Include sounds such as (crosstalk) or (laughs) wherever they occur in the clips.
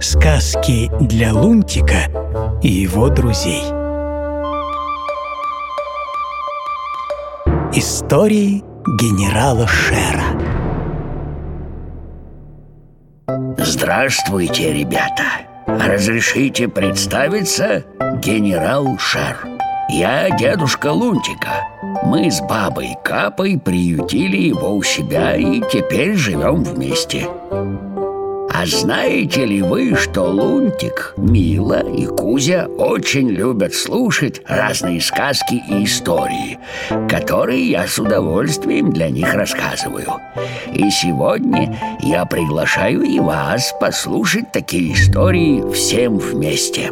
Сказки для Лунтика и его друзей. Истории генерала Шера. Здравствуйте, ребята! Разрешите представиться? Генерал Шер. Я дедушка Лунтика Мы с бабой Капой приютили его у себя и теперь живем вместе а знаете ли вы, что Лунтик, Мила и Кузя очень любят слушать разные сказки и истории, которые я с удовольствием для них рассказываю. И сегодня я приглашаю и вас послушать такие истории всем вместе.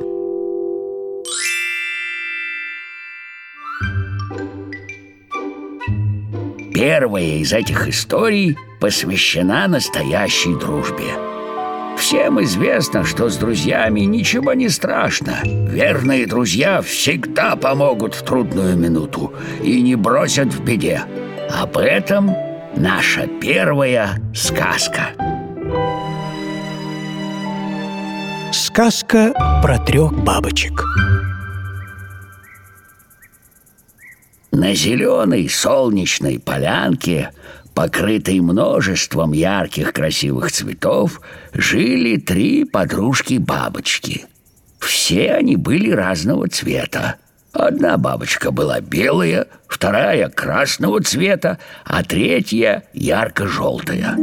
Первая из этих историй посвящена настоящей дружбе – Всем известно, что с друзьями ничего не страшно. Верные друзья всегда помогут в трудную минуту и не бросят в беде. Об этом наша первая сказка. Сказка про трех бабочек. На зеленой солнечной полянке покрытой множеством ярких красивых цветов, жили три подружки-бабочки. Все они были разного цвета. Одна бабочка была белая, вторая красного цвета, а третья ярко-желтая.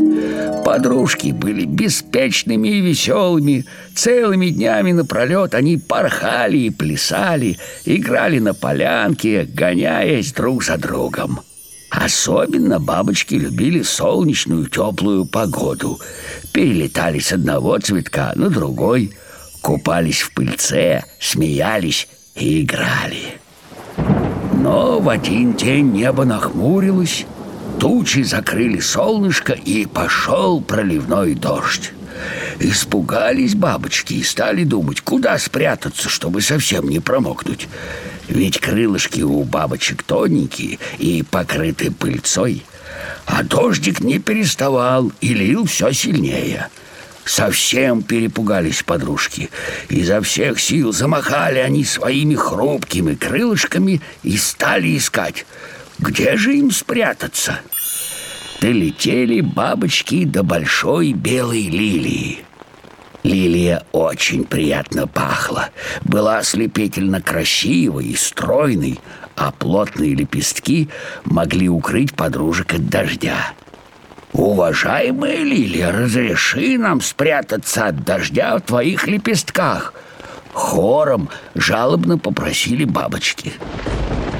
Подружки были беспечными и веселыми. Целыми днями напролет они порхали и плясали, играли на полянке, гоняясь друг за другом. Особенно бабочки любили солнечную теплую погоду. Перелетали с одного цветка на другой, купались в пыльце, смеялись и играли. Но в один день небо нахмурилось, тучи закрыли солнышко и пошел проливной дождь. Испугались бабочки и стали думать, куда спрятаться, чтобы совсем не промокнуть. Ведь крылышки у бабочек тоненькие и покрыты пыльцой. А дождик не переставал и лил все сильнее. Совсем перепугались подружки. Изо всех сил замахали они своими хрупкими крылышками и стали искать, где же им спрятаться. Долетели бабочки до большой белой лилии. Лилия очень приятно пахла, была ослепительно красивой и стройной, а плотные лепестки могли укрыть подружек от дождя. «Уважаемая Лилия, разреши нам спрятаться от дождя в твоих лепестках!» Хором жалобно попросили бабочки.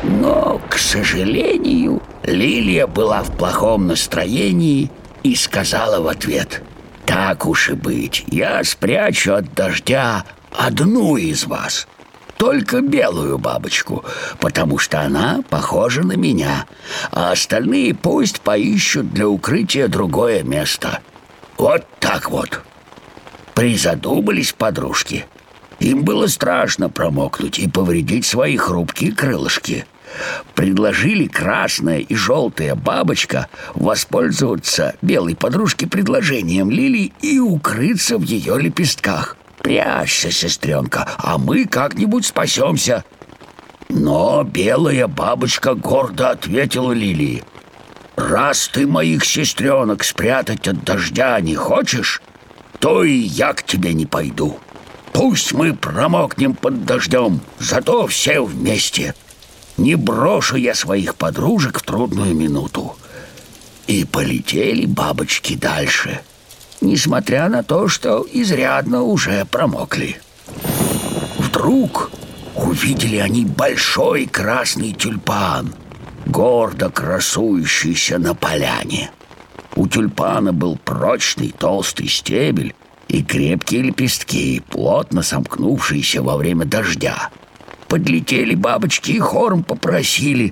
Но, к сожалению, Лилия была в плохом настроении и сказала в ответ – так уж и быть, я спрячу от дождя одну из вас. Только белую бабочку, потому что она похожа на меня, а остальные пусть поищут для укрытия другое место. Вот так вот. Призадумались подружки. Им было страшно промокнуть и повредить свои хрупкие крылышки предложили красная и желтая бабочка воспользоваться белой подружке предложением Лили и укрыться в ее лепестках. Прячься, сестренка, а мы как-нибудь спасемся. Но белая бабочка гордо ответила Лили. «Раз ты моих сестренок спрятать от дождя не хочешь, то и я к тебе не пойду. Пусть мы промокнем под дождем, зато все вместе». Не брошу я своих подружек в трудную минуту. И полетели бабочки дальше, несмотря на то, что изрядно уже промокли. Вдруг увидели они большой красный тюльпан, гордо красующийся на поляне. У тюльпана был прочный толстый стебель и крепкие лепестки, плотно сомкнувшиеся во время дождя – Подлетели бабочки и хором попросили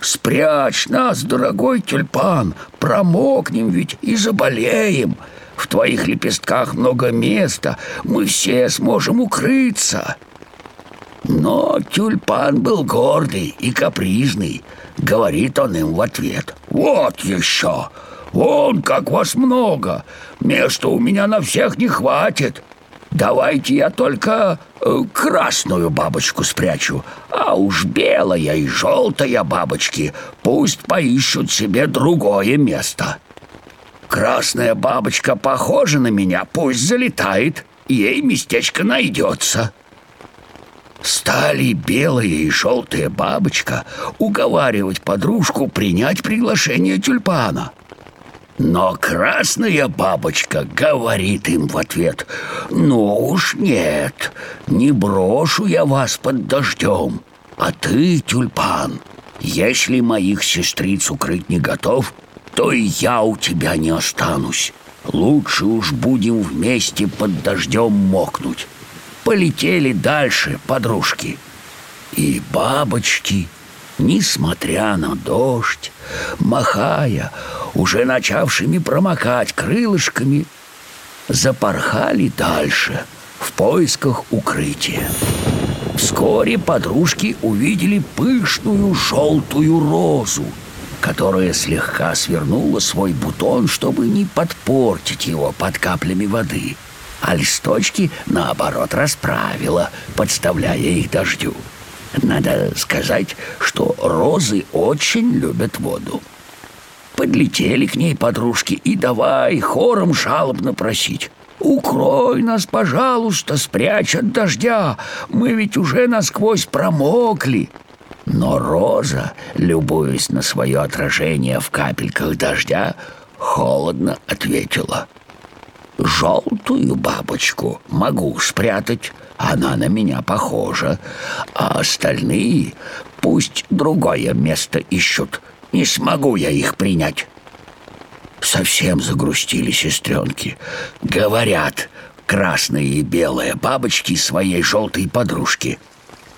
«Спрячь нас, дорогой тюльпан, промокнем ведь и заболеем. В твоих лепестках много места, мы все сможем укрыться». Но тюльпан был гордый и капризный. Говорит он им в ответ «Вот еще! Вон как вас много! Места у меня на всех не хватит!» Давайте я только э, красную бабочку спрячу, а уж белая и желтая бабочки пусть поищут себе другое место. Красная бабочка похожа на меня, пусть залетает, ей местечко найдется. Стали белая и желтая бабочка уговаривать подружку принять приглашение тюльпана. Но красная бабочка говорит им в ответ «Ну уж нет, не брошу я вас под дождем, а ты, тюльпан, если моих сестриц укрыть не готов, то и я у тебя не останусь. Лучше уж будем вместе под дождем мокнуть». Полетели дальше подружки. И бабочки, несмотря на дождь, махая, уже начавшими промокать крылышками, запорхали дальше в поисках укрытия. Вскоре подружки увидели пышную желтую розу, которая слегка свернула свой бутон, чтобы не подпортить его под каплями воды, а листочки, наоборот, расправила, подставляя их дождю. Надо сказать, что розы очень любят воду. Подлетели к ней подружки и давай хором жалобно просить. «Укрой нас, пожалуйста, спрячь от дождя, мы ведь уже насквозь промокли». Но Роза, любуясь на свое отражение в капельках дождя, холодно ответила. «Желтую бабочку могу спрятать, она на меня похожа, а остальные пусть другое место ищут, не смогу я их принять. Совсем загрустили сестренки. Говорят, красные и белые бабочки своей желтой подружки.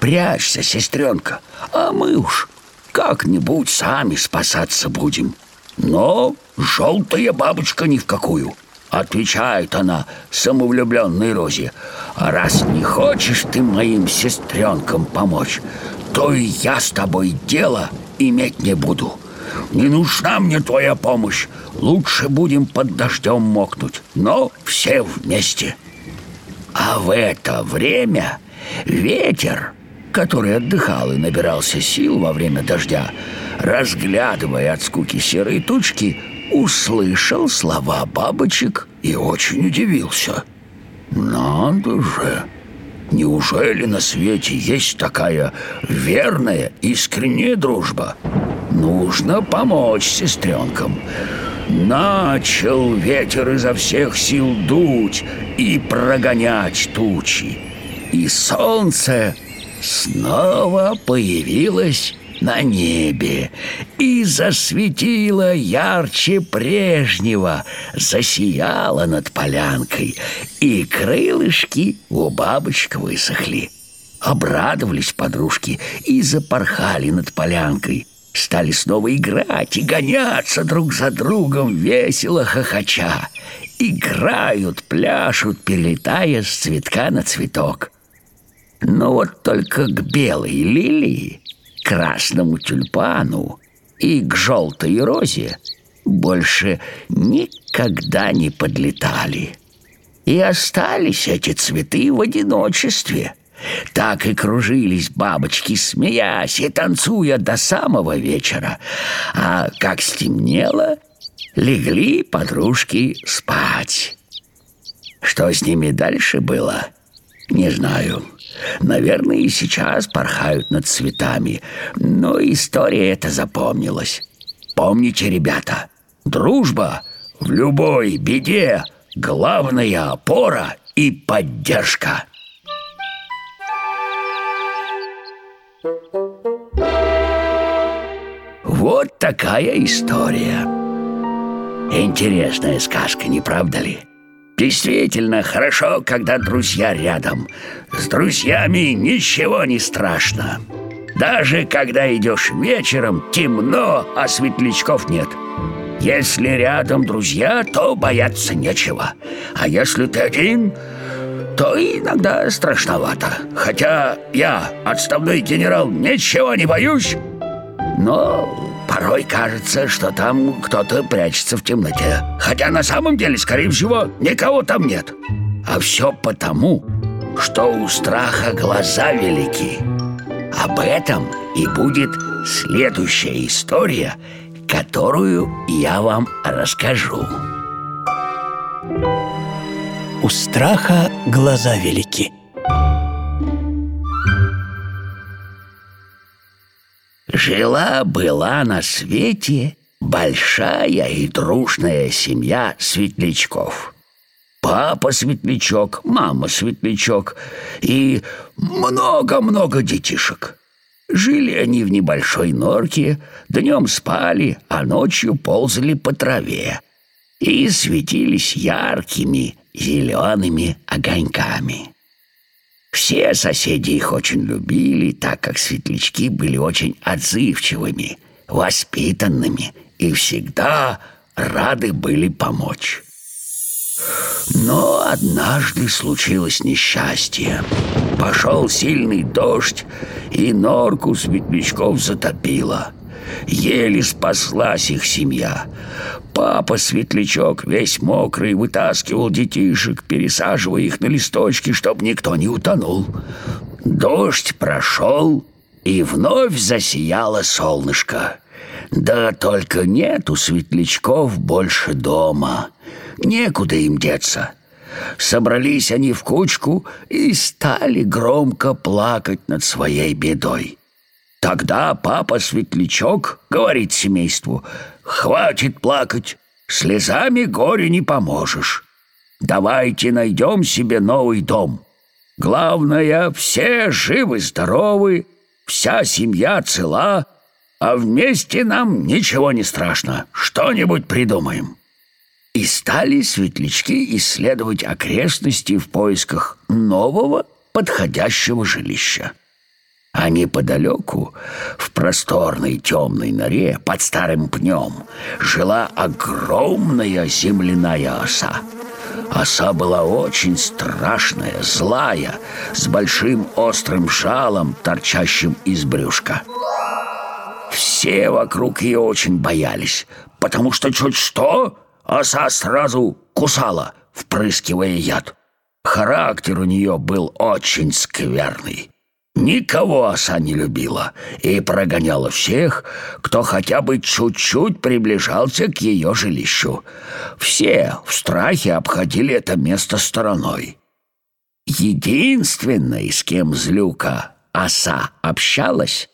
Прячься, сестренка, а мы уж как-нибудь сами спасаться будем. Но желтая бабочка ни в какую. Отвечает она самовлюбленной Розе. А раз не хочешь ты моим сестренкам помочь, то и я с тобой дело иметь не буду. Не нужна мне твоя помощь. Лучше будем под дождем мокнуть, но все вместе. А в это время ветер, который отдыхал и набирался сил во время дождя, разглядывая от скуки серые тучки, услышал слова бабочек и очень удивился. «Надо же! Неужели на свете есть такая верная, искренняя дружба?» Нужно помочь сестренкам. Начал ветер изо всех сил дуть и прогонять тучи. И солнце снова появилось на небе и засветило ярче прежнего, засияло над полянкой, и крылышки у бабочек высохли. Обрадовались подружки и запорхали над полянкой – Стали снова играть и гоняться друг за другом, весело хохоча. Играют, пляшут, перелетая с цветка на цветок. Но вот только к белой лилии, красному тюльпану и к желтой розе больше никогда не подлетали. И остались эти цветы в одиночестве – так и кружились бабочки, смеясь и танцуя до самого вечера. А как стемнело, легли подружки спать. Что с ними дальше было, не знаю. Наверное, и сейчас порхают над цветами, но история эта запомнилась. Помните, ребята, дружба в любой беде – главная опора и поддержка – Вот такая история. Интересная сказка, не правда ли? Действительно хорошо, когда друзья рядом. С друзьями ничего не страшно. Даже когда идешь вечером, темно, а светлячков нет. Если рядом друзья, то бояться нечего. А если ты один, то иногда страшновато. Хотя я, отставной генерал, ничего не боюсь, но Порой кажется, что там кто-то прячется в темноте. Хотя на самом деле, скорее всего, никого там нет. А все потому, что у страха глаза велики. Об этом и будет следующая история, которую я вам расскажу. У страха глаза велики. Жила-была на свете большая и дружная семья светлячков. Папа светлячок, мама светлячок и много-много детишек. Жили они в небольшой норке, днем спали, а ночью ползали по траве и светились яркими зелеными огоньками. Все соседи их очень любили, так как светлячки были очень отзывчивыми, воспитанными и всегда рады были помочь. Но однажды случилось несчастье. Пошел сильный дождь, и норку светлячков затопило. Еле спаслась их семья. Папа Светлячок, весь мокрый, вытаскивал детишек, пересаживая их на листочки, чтобы никто не утонул. Дождь прошел, и вновь засияло солнышко. Да только нет у светлячков больше дома. Некуда им деться. Собрались они в кучку и стали громко плакать над своей бедой. Тогда папа Светлячок говорит семейству, «Хватит плакать, слезами горе не поможешь. Давайте найдем себе новый дом. Главное, все живы-здоровы, вся семья цела, а вместе нам ничего не страшно, что-нибудь придумаем». И стали светлячки исследовать окрестности в поисках нового подходящего жилища. А неподалеку, в просторной темной норе под старым пнем, жила огромная земляная оса. Оса была очень страшная, злая, с большим острым жалом, торчащим из брюшка. Все вокруг ее очень боялись, потому что чуть что, оса сразу кусала, впрыскивая яд. Характер у нее был очень скверный. Никого оса не любила и прогоняла всех, кто хотя бы чуть-чуть приближался к ее жилищу. Все в страхе обходили это место стороной. Единственной, с кем злюка оса общалась,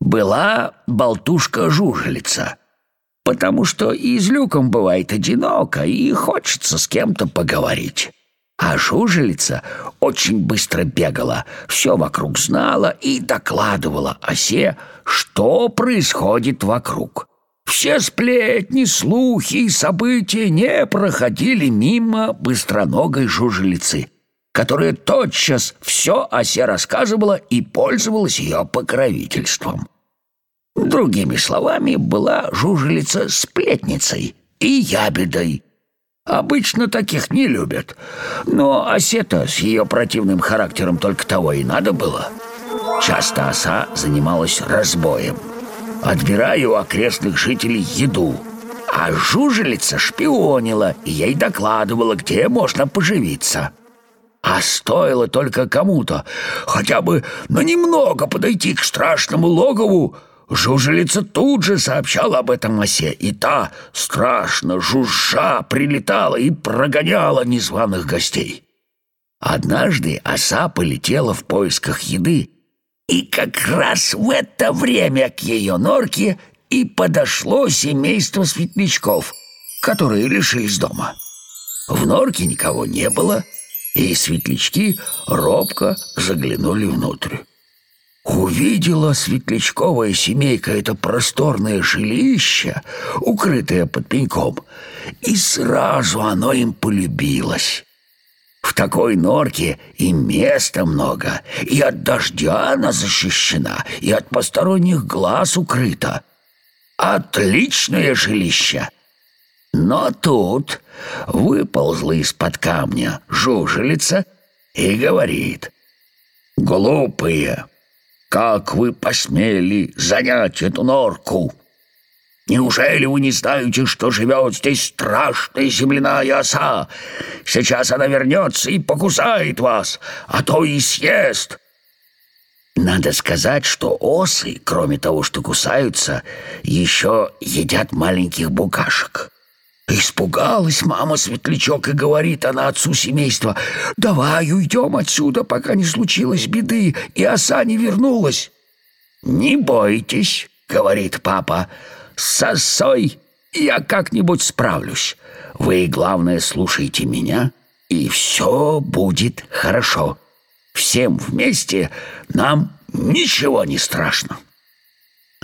была болтушка-жужелица, потому что и злюкам бывает одиноко и хочется с кем-то поговорить. А жужелица очень быстро бегала, все вокруг знала и докладывала осе, что происходит вокруг. Все сплетни, слухи и события не проходили мимо быстроногой жужелицы, которая тотчас все осе рассказывала и пользовалась ее покровительством. Другими словами, была жужелица сплетницей и ябедой, Обычно таких не любят. Но осета с ее противным характером только того и надо было. Часто оса занималась разбоем, отбирая у окрестных жителей еду. А жужелица шпионила и ей докладывала, где можно поживиться. А стоило только кому-то хотя бы на немного подойти к страшному логову, Жужелица тут же сообщала об этом осе, и та, страшно жужжа, прилетала и прогоняла незваных гостей. Однажды оса полетела в поисках еды, и как раз в это время к ее норке и подошло семейство светлячков, которые лишились дома. В норке никого не было, и светлячки робко заглянули внутрь. Увидела светлячковая семейка это просторное жилище, укрытое под пеньком, и сразу оно им полюбилось. В такой норке и места много, и от дождя она защищена, и от посторонних глаз укрыта. Отличное жилище! Но тут выползла из-под камня жужелица и говорит «Глупые!» Как вы посмели занять эту норку? Неужели вы не знаете, что живет здесь страшная земляная оса? Сейчас она вернется и покусает вас, а то и съест. Надо сказать, что осы, кроме того, что кусаются, еще едят маленьких букашек. Испугалась мама Светлячок и говорит она отцу семейства, «Давай уйдем отсюда, пока не случилось беды, и оса не вернулась». «Не бойтесь», — говорит папа, — с осой я как-нибудь справлюсь. Вы, главное, слушайте меня, и все будет хорошо. Всем вместе нам ничего не страшно».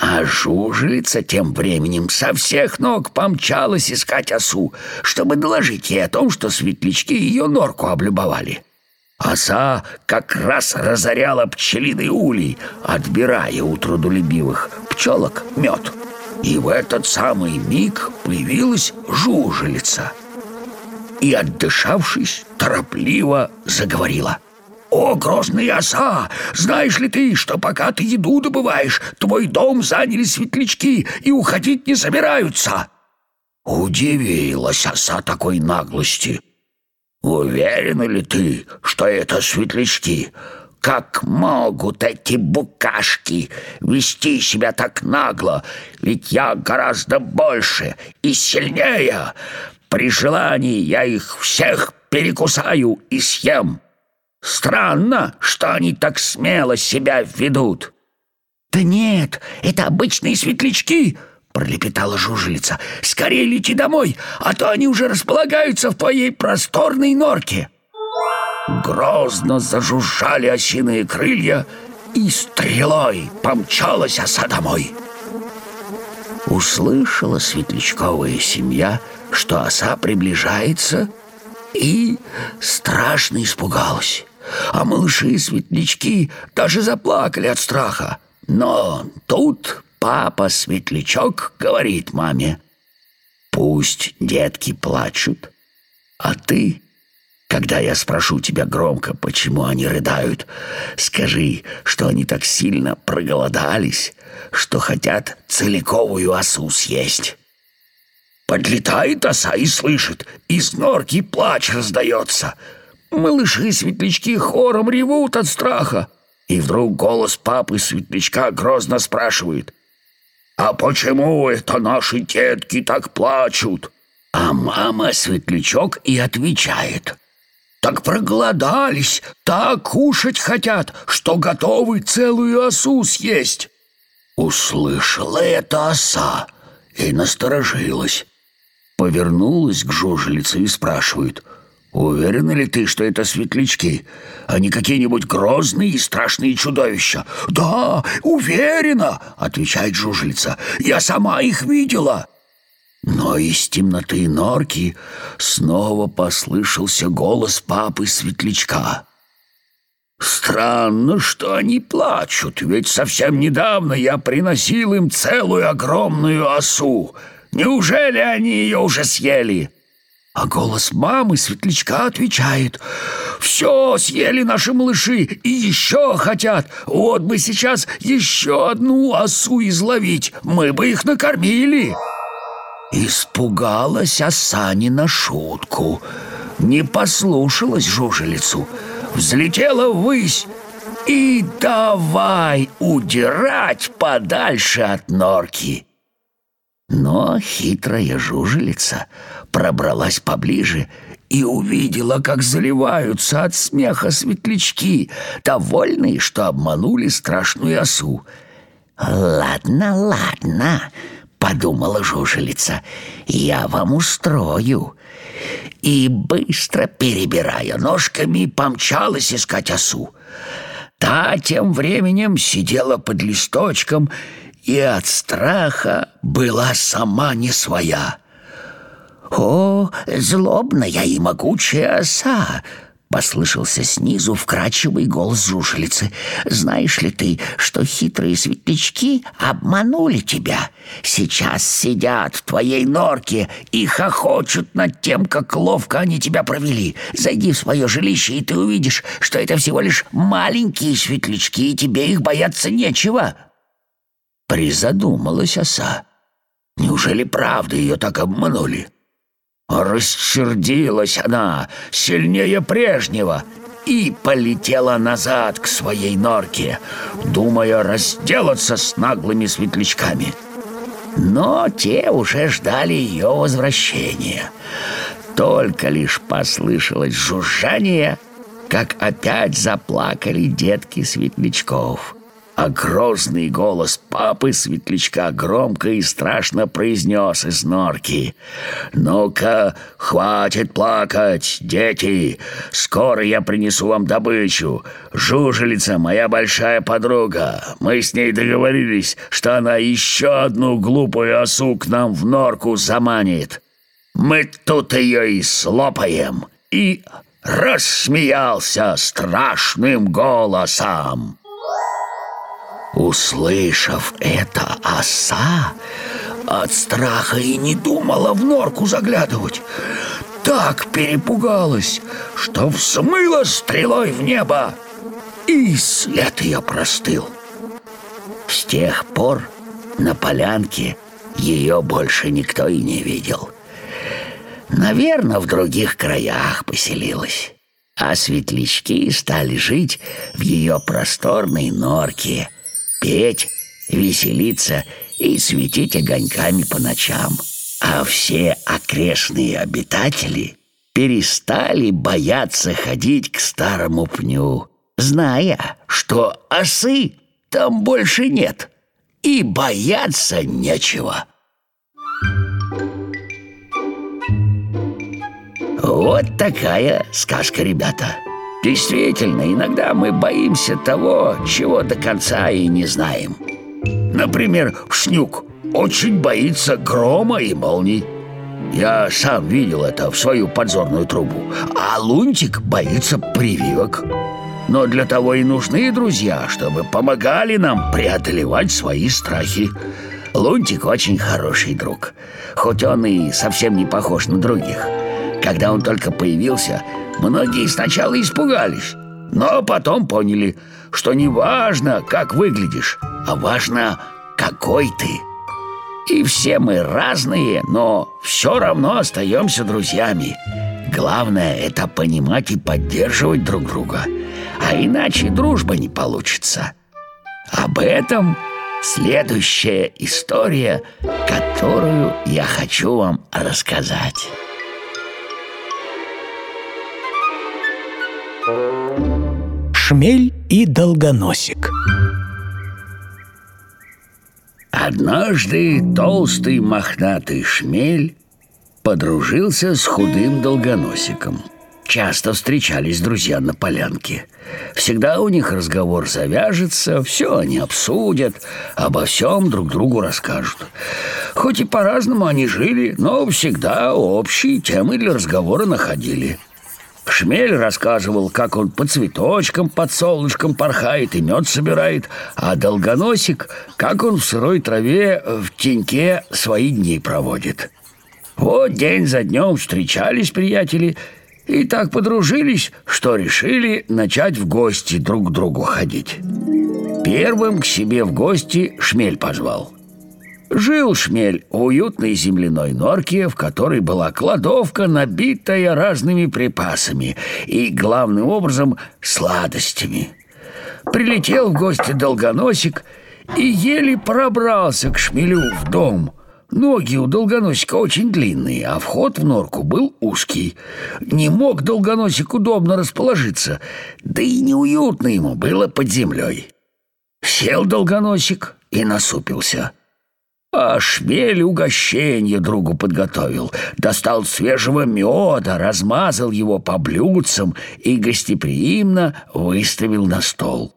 А жужелица тем временем со всех ног помчалась искать осу, чтобы доложить ей о том, что светлячки ее норку облюбовали. Оса как раз разоряла пчелиный улей, отбирая у трудолюбивых пчелок мед. И в этот самый миг появилась жужелица и, отдышавшись, торопливо заговорила. «О, грозный оса! Знаешь ли ты, что пока ты еду добываешь, твой дом заняли светлячки и уходить не собираются?» Удивилась оса такой наглости. «Уверена ли ты, что это светлячки?» Как могут эти букашки вести себя так нагло? Ведь я гораздо больше и сильнее. При желании я их всех перекусаю и съем. Странно, что они так смело себя ведут. Да нет, это обычные светлячки, пролепетала жужелица. Скорее лети домой, а то они уже располагаются в твоей просторной норке. Грозно зажужжали осиные крылья, и стрелой помчалась оса домой. Услышала светлячковая семья, что оса приближается, и страшно испугалась. А малыши-светлячки даже заплакали от страха. Но тут папа-светлячок говорит маме, «Пусть детки плачут, а ты когда я спрошу тебя громко, почему они рыдают, скажи, что они так сильно проголодались, что хотят целиковую осу съесть. Подлетает оса и слышит, из норки плач раздается. Малыши-светлячки хором ревут от страха. И вдруг голос папы-светлячка грозно спрашивает, «А почему это наши детки так плачут?» А мама-светлячок и отвечает, так проголодались, так кушать хотят, что готовы целую осу съесть. Услышала это оса и насторожилась. Повернулась к жужелице и спрашивает, «Уверена ли ты, что это светлячки? Они какие-нибудь грозные и страшные чудовища?» «Да, уверена!» — отвечает жужелица. «Я сама их видела!» Но из темноты норки снова послышался голос папы Светлячка. «Странно, что они плачут, ведь совсем недавно я приносил им целую огромную осу. Неужели они ее уже съели?» А голос мамы Светлячка отвечает «Все съели наши малыши и еще хотят. Вот бы сейчас еще одну осу изловить, мы бы их накормили». Испугалась оса не на шутку, не послушалась жужелицу, взлетела ввысь и давай удирать подальше от норки. Но хитрая жужелица пробралась поближе и увидела, как заливаются от смеха светлячки, довольные, что обманули страшную осу. «Ладно, ладно», подумала жужелица, я вам устрою. И быстро перебирая ножками, помчалась искать осу. Та тем временем сидела под листочком и от страха была сама не своя. «О, злобная и могучая оса!» Послышался снизу вкрадчивый голос жужелицы. «Знаешь ли ты, что хитрые светлячки обманули тебя? Сейчас сидят в твоей норке и хохочут над тем, как ловко они тебя провели. Зайди в свое жилище, и ты увидишь, что это всего лишь маленькие светлячки, и тебе их бояться нечего». Призадумалась оса. Неужели правда ее так обманули? Рассердилась она сильнее прежнего и полетела назад к своей норке, думая разделаться с наглыми светлячками. Но те уже ждали ее возвращения. Только лишь послышалось жужжание, как опять заплакали детки светлячков а грозный голос папы Светлячка громко и страшно произнес из норки. «Ну-ка, хватит плакать, дети! Скоро я принесу вам добычу. Жужелица моя большая подруга. Мы с ней договорились, что она еще одну глупую осу к нам в норку заманит. Мы тут ее и слопаем!» И рассмеялся страшным голосом. Услышав это, оса от страха и не думала в норку заглядывать. Так перепугалась, что взмыла стрелой в небо, и след ее простыл. С тех пор на полянке ее больше никто и не видел. Наверное, в других краях поселилась. А светлячки стали жить в ее просторной норке – петь, веселиться и светить огоньками по ночам. А все окрестные обитатели перестали бояться ходить к старому пню, зная, что осы там больше нет, и бояться нечего. Вот такая сказка, ребята. Действительно, иногда мы боимся того, чего до конца и не знаем. Например, Шнюк очень боится грома и молний. Я сам видел это в свою подзорную трубу. А Лунтик боится прививок. Но для того и нужны друзья, чтобы помогали нам преодолевать свои страхи. Лунтик очень хороший друг, хоть он и совсем не похож на других. Когда он только появился, Многие сначала испугались, но потом поняли, что не важно, как выглядишь, а важно, какой ты. И все мы разные, но все равно остаемся друзьями. Главное – это понимать и поддерживать друг друга, а иначе дружба не получится. Об этом следующая история, которую я хочу вам рассказать. Шмель и Долгоносик Однажды толстый мохнатый шмель подружился с худым долгоносиком. Часто встречались друзья на полянке. Всегда у них разговор завяжется, все они обсудят, обо всем друг другу расскажут. Хоть и по-разному они жили, но всегда общие темы для разговора находили – Шмель рассказывал, как он по цветочкам под солнышком порхает и мед собирает, а Долгоносик, как он в сырой траве в теньке свои дни проводит. Вот день за днем встречались приятели и так подружились, что решили начать в гости друг к другу ходить. Первым к себе в гости Шмель позвал – Жил шмель в уютной земляной норке, в которой была кладовка, набитая разными припасами и, главным образом, сладостями. Прилетел в гости долгоносик и еле пробрался к шмелю в дом. Ноги у долгоносика очень длинные, а вход в норку был узкий. Не мог долгоносик удобно расположиться, да и неуютно ему было под землей. Сел долгоносик и насупился – а шмель угощение другу подготовил. Достал свежего меда, размазал его по блюдцам и гостеприимно выставил на стол.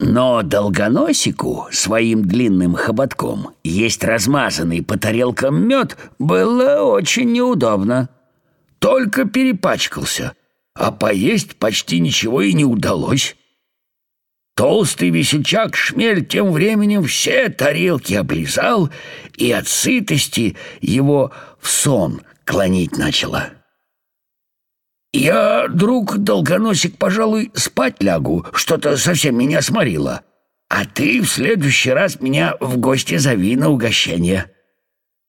Но долгоносику своим длинным хоботком есть размазанный по тарелкам мед было очень неудобно. Только перепачкался, а поесть почти ничего и не удалось. Толстый весельчак Шмель тем временем все тарелки облизал, и от сытости его в сон клонить начало. «Я, друг Долгоносик, пожалуй, спать лягу, что-то совсем меня сморило. А ты в следующий раз меня в гости зови на угощение».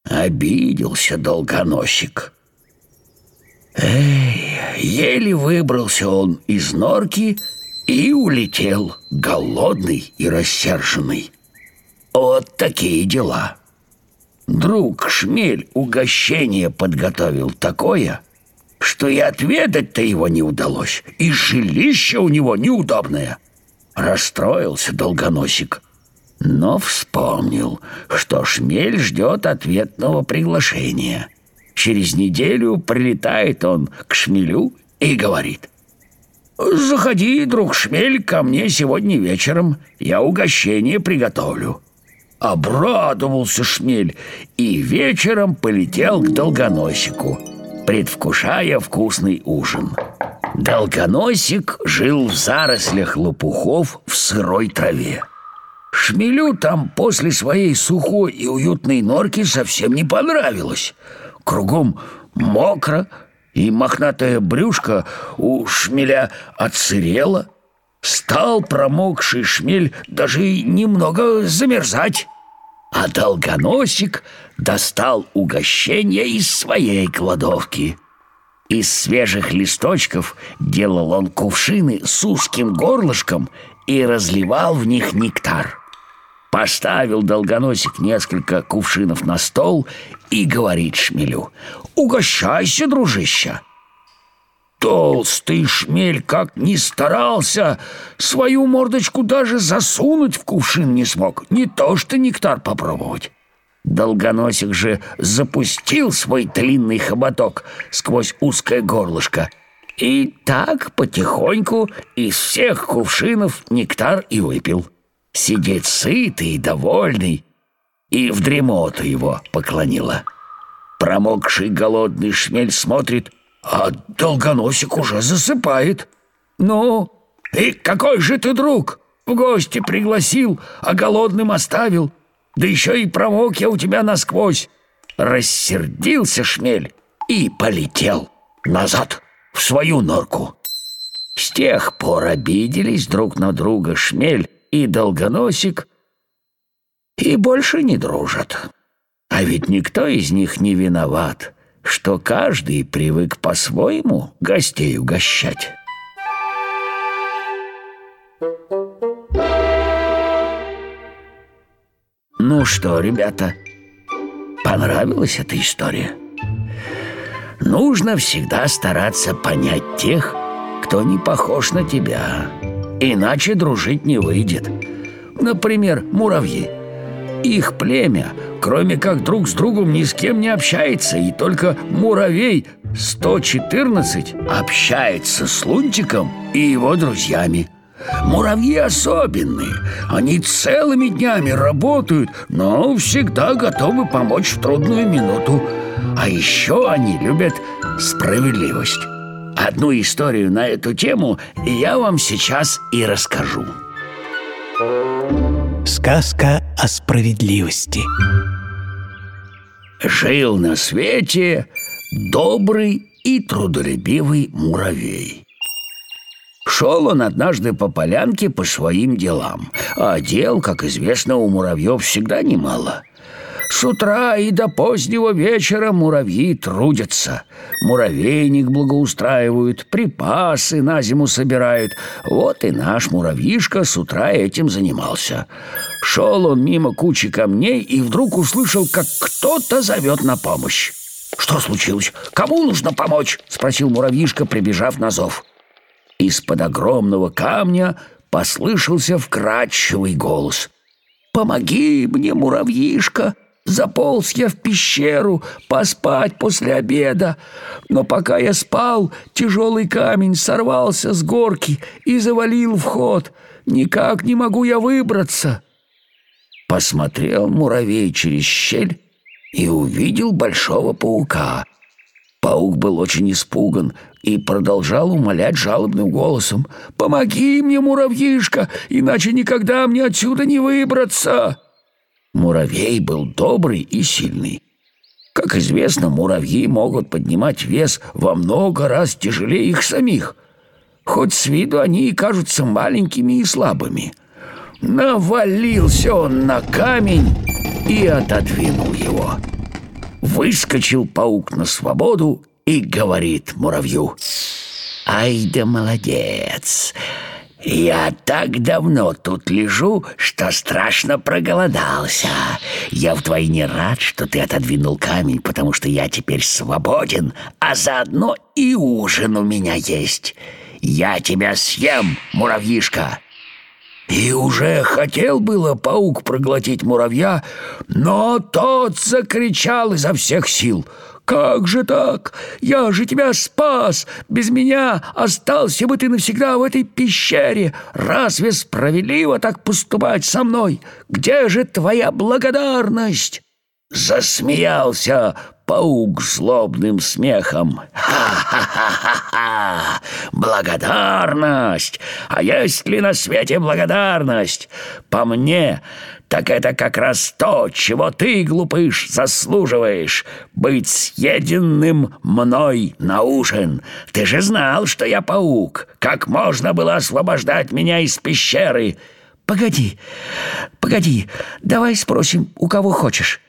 Обиделся долгоносик. Эй, еле выбрался он из норки и улетел, голодный и рассерженный. Вот такие дела. Друг Шмель угощение подготовил такое, что и отведать-то его не удалось, и жилище у него неудобное. Расстроился долгоносик, но вспомнил, что Шмель ждет ответного приглашения. Через неделю прилетает он к Шмелю и говорит «Заходи, друг Шмель, ко мне сегодня вечером, я угощение приготовлю». Обрадовался шмель и вечером полетел к долгоносику, предвкушая вкусный ужин. Долгоносик жил в зарослях лопухов в сырой траве. Шмелю там после своей сухой и уютной норки совсем не понравилось. Кругом мокро, и мохнатая брюшка у шмеля отсырела – Стал промокший шмель даже немного замерзать. А долгоносик достал угощение из своей кладовки. Из свежих листочков делал он кувшины с узким горлышком и разливал в них нектар. Поставил долгоносик несколько кувшинов на стол и говорит шмелю «Угощайся, дружище!» Толстый шмель как ни старался, свою мордочку даже засунуть в кувшин не смог, не то что нектар попробовать. Долгоносик же запустил свой длинный хоботок сквозь узкое горлышко и так потихоньку из всех кувшинов нектар и выпил. Сидит сытый и довольный, и в дремоту его поклонила. Промокший голодный шмель смотрит — а долгоносик уже засыпает. Ну, и какой же ты друг? В гости пригласил, а голодным оставил. Да еще и промок я у тебя насквозь. Рассердился шмель и полетел назад в свою норку. С тех пор обиделись друг на друга шмель и долгоносик и больше не дружат. А ведь никто из них не виноват что каждый привык по-своему гостей угощать. Ну что, ребята, понравилась эта история? Нужно всегда стараться понять тех, кто не похож на тебя, иначе дружить не выйдет. Например, муравьи. Их племя кроме как друг с другом ни с кем не общается, и только муравей 114 общается с Лунтиком и его друзьями. Муравьи особенные, они целыми днями работают, но всегда готовы помочь в трудную минуту. А еще они любят справедливость. Одну историю на эту тему я вам сейчас и расскажу. Сказка о справедливости. Жил на свете добрый и трудолюбивый муравей. Шел он однажды по полянке по своим делам, а дел, как известно, у муравьев всегда немало. С утра и до позднего вечера муравьи трудятся. Муравейник благоустраивают, припасы на зиму собирают. Вот и наш муравьишка с утра этим занимался. Шел он мимо кучи камней и вдруг услышал, как кто-то зовет на помощь. «Что случилось? Кому нужно помочь?» — спросил муравьишка, прибежав на зов. Из-под огромного камня послышался вкрадчивый голос. «Помоги мне, муравьишка!» Заполз я в пещеру поспать после обеда, но пока я спал, тяжелый камень сорвался с горки и завалил вход. Никак не могу я выбраться. Посмотрел муравей через щель и увидел большого паука. Паук был очень испуган и продолжал умолять жалобным голосом. «Помоги мне, муравьишка, иначе никогда мне отсюда не выбраться!» Муравей был добрый и сильный. Как известно, муравьи могут поднимать вес во много раз тяжелее их самих. Хоть с виду они и кажутся маленькими и слабыми – Навалился он на камень и отодвинул его. Выскочил паук на свободу и говорит муравью. «Ай да молодец! Я так давно тут лежу, что страшно проголодался. Я вдвойне рад, что ты отодвинул камень, потому что я теперь свободен, а заодно и ужин у меня есть. Я тебя съем, муравьишка!» И уже хотел было паук проглотить муравья, но тот закричал изо всех сил — «Как же так? Я же тебя спас! Без меня остался бы ты навсегда в этой пещере! Разве справедливо так поступать со мной? Где же твоя благодарность?» Засмеялся паук злобным смехом. «Ха-ха-ха-ха! Благодарность! А есть ли на свете благодарность? По мне, так это как раз то, чего ты, глупыш, заслуживаешь. Быть съеденным мной на ужин. Ты же знал, что я паук. Как можно было освобождать меня из пещеры?» «Погоди, погоди, давай спросим, у кого хочешь»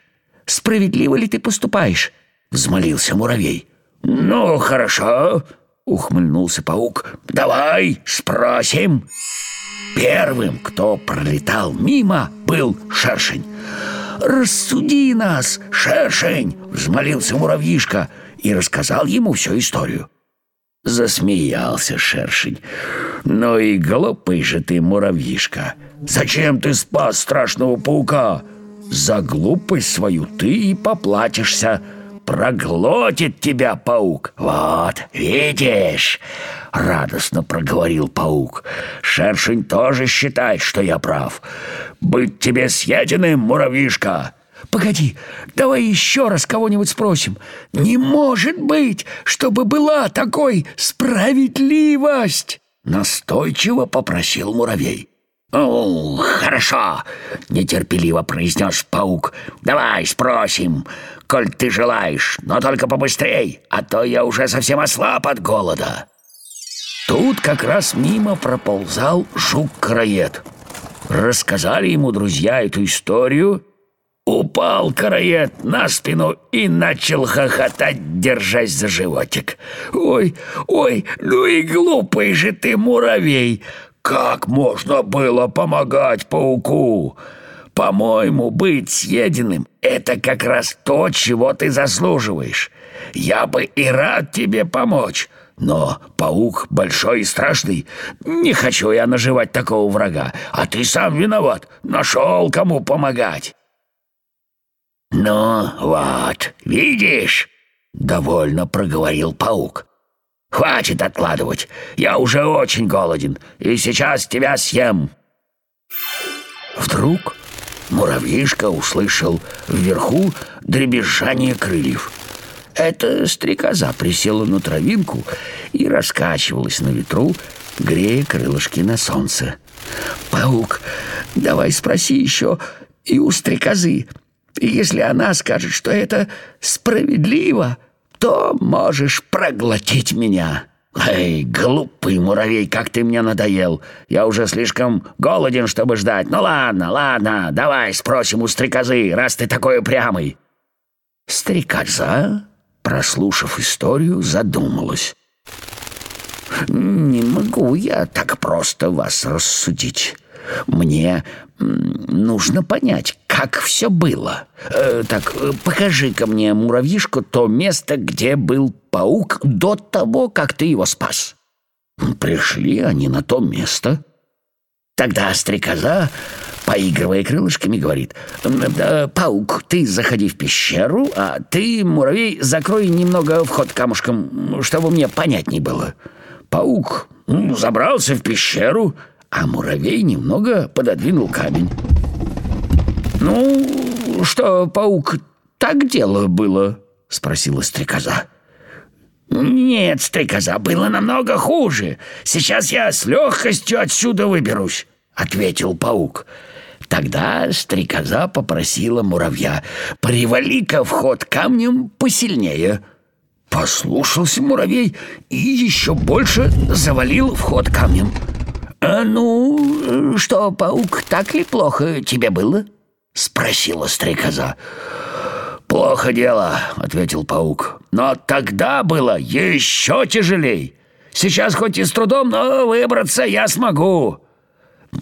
справедливо ли ты поступаешь?» — взмолился муравей. «Ну, хорошо», — ухмыльнулся паук. «Давай спросим». Первым, кто пролетал мимо, был шершень. «Рассуди нас, шершень!» — взмолился муравьишка и рассказал ему всю историю. Засмеялся шершень. «Ну и глупый же ты, муравьишка! Зачем ты спас страшного паука? За глупость свою ты и поплатишься. Проглотит тебя паук. Вот, видишь?» Радостно проговорил паук. «Шершень тоже считает, что я прав. Быть тебе съеденным, муравьишка!» «Погоди, давай еще раз кого-нибудь спросим. Не может быть, чтобы была такой справедливость!» Настойчиво попросил муравей. «О, хорошо!» — нетерпеливо произнес паук. «Давай спросим, коль ты желаешь, но только побыстрей, а то я уже совсем ослаб от голода». Тут как раз мимо проползал жук-караед. Рассказали ему друзья эту историю. Упал караед на спину и начал хохотать, держась за животик. «Ой, ой, ну и глупый же ты муравей!» Как можно было помогать пауку? По-моему, быть съеденным — это как раз то, чего ты заслуживаешь. Я бы и рад тебе помочь, но паук большой и страшный. Не хочу я наживать такого врага, а ты сам виноват. Нашел, кому помогать. «Ну вот, видишь?» — довольно проговорил паук. Хватит откладывать. Я уже очень голоден, и сейчас тебя съем. Вдруг муравьишка услышал вверху дребезжание крыльев. Эта стрекоза присела на травинку и раскачивалась на ветру, грея крылышки на солнце. «Паук, давай спроси еще и у стрекозы. Если она скажет, что это справедливо...» то можешь проглотить меня. Эй, глупый муравей, как ты мне надоел. Я уже слишком голоден, чтобы ждать. Ну ладно, ладно, давай спросим у стрекозы, раз ты такой упрямый. Стрекоза, прослушав историю, задумалась. «Не могу я так просто вас рассудить. Мне нужно понять, как все было. Э, так, э, покажи-ка мне, муравьишку, то место, где был паук до того, как ты его спас. Пришли они на то место. Тогда стрекоза, поигрывая крылышками, говорит, «Паук, ты заходи в пещеру, а ты, муравей, закрой немного вход камушком, чтобы мне понятней было». Паук забрался в пещеру, а муравей немного пододвинул камень. «Ну, что, паук, так дело было?» — спросила стрекоза. «Нет, стрекоза, было намного хуже. Сейчас я с легкостью отсюда выберусь», — ответил паук. Тогда стрекоза попросила муравья, «Привали-ка вход камнем посильнее». Послушался муравей и еще больше завалил вход камнем. «А ну, что, паук, так ли плохо тебе было?» — спросила стрекоза. «Плохо дело», — ответил паук. «Но тогда было еще тяжелей. Сейчас хоть и с трудом, но выбраться я смогу».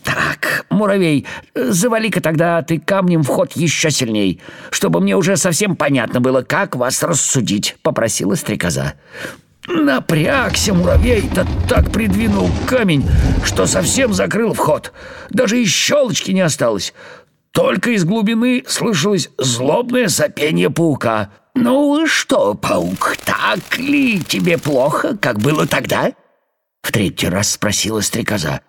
«Так, муравей, завали-ка тогда ты камнем вход еще сильней, чтобы мне уже совсем понятно было, как вас рассудить», — попросила стрекоза. Напрягся муравей, да так придвинул камень, что совсем закрыл вход. Даже и щелочки не осталось. Только из глубины слышалось злобное сопение паука. «Ну что, паук, так ли тебе плохо, как было тогда?» В третий раз спросила стрекоза.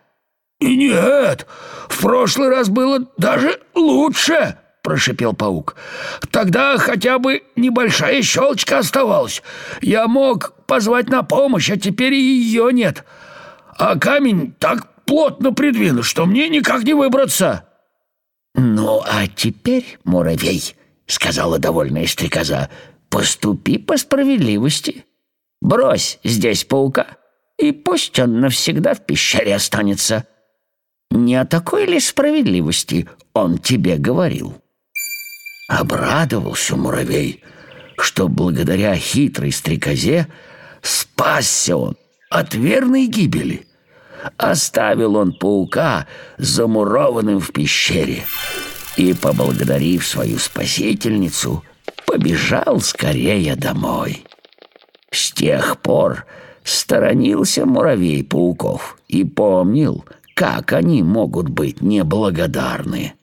«И нет, в прошлый раз было даже лучше!» — прошипел паук. «Тогда хотя бы небольшая щелочка оставалась. Я мог позвать на помощь, а теперь ее нет. А камень так плотно придвинут, что мне никак не выбраться». «Ну, а теперь, муравей», — сказала довольная стрекоза, — «поступи по справедливости. Брось здесь паука, и пусть он навсегда в пещере останется. Не о такой ли справедливости он тебе говорил?» Обрадовался муравей, что благодаря хитрой стрекозе спасся он от верной гибели. Оставил он паука замурованным в пещере и, поблагодарив свою спасительницу, побежал скорее домой. С тех пор сторонился муравей пауков и помнил, как они могут быть неблагодарны.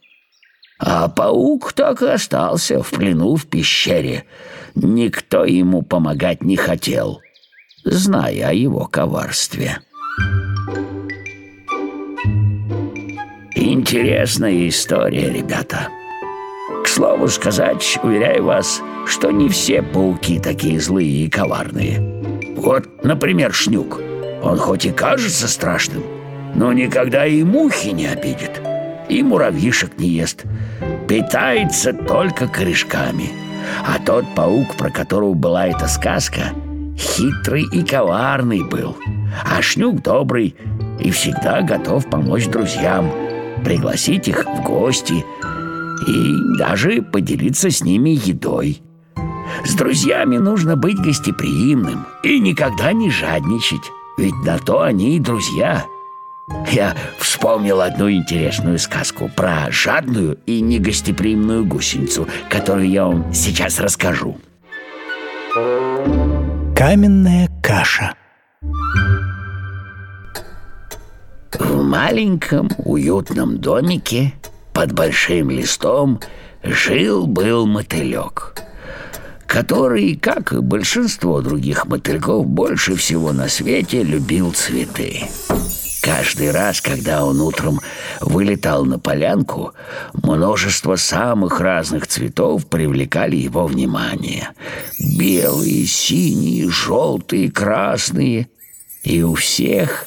А паук так и остался в плену в пещере. Никто ему помогать не хотел, зная о его коварстве. Интересная история, ребята. К слову сказать, уверяю вас, что не все пауки такие злые и коварные. Вот, например, Шнюк. Он хоть и кажется страшным, но никогда и мухи не обидит, и муравьишек не ест. Питается только корешками. А тот паук, про которого была эта сказка, хитрый и коварный был. А Шнюк добрый и всегда готов помочь друзьям – пригласить их в гости и даже поделиться с ними едой. С друзьями нужно быть гостеприимным и никогда не жадничать, ведь на то они и друзья. Я вспомнил одну интересную сказку про жадную и негостеприимную гусеницу, которую я вам сейчас расскажу. Каменная каша В маленьком уютном домике под большим листом жил-был мотылек, который, как и большинство других мотыльков, больше всего на свете любил цветы. Каждый раз, когда он утром вылетал на полянку, множество самых разных цветов привлекали его внимание. Белые, синие, желтые, красные. И у всех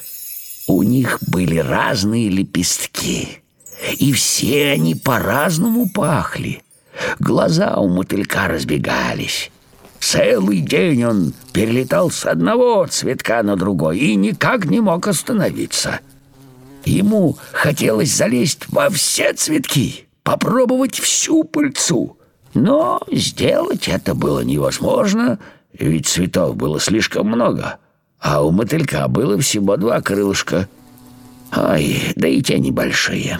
у них были разные лепестки, и все они по-разному пахли. Глаза у мотылька разбегались. Целый день он перелетал с одного цветка на другой и никак не мог остановиться. Ему хотелось залезть во все цветки, попробовать всю пыльцу. Но сделать это было невозможно, ведь цветов было слишком много — а у мотылька было всего два крылышка. Ай, да и те небольшие.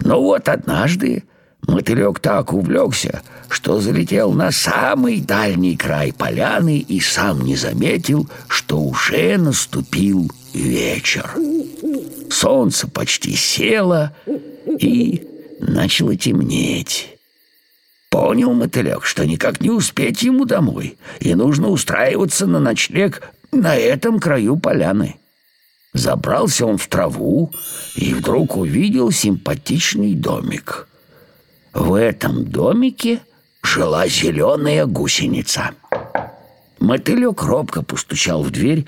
Но вот однажды мотылек так увлекся, что залетел на самый дальний край поляны и сам не заметил, что уже наступил вечер. Солнце почти село и начало темнеть. Понял мотылек, что никак не успеть ему домой, и нужно устраиваться на ночлег на этом краю поляны. Забрался он в траву и вдруг увидел симпатичный домик. В этом домике жила зеленая гусеница. Мотылек робко постучал в дверь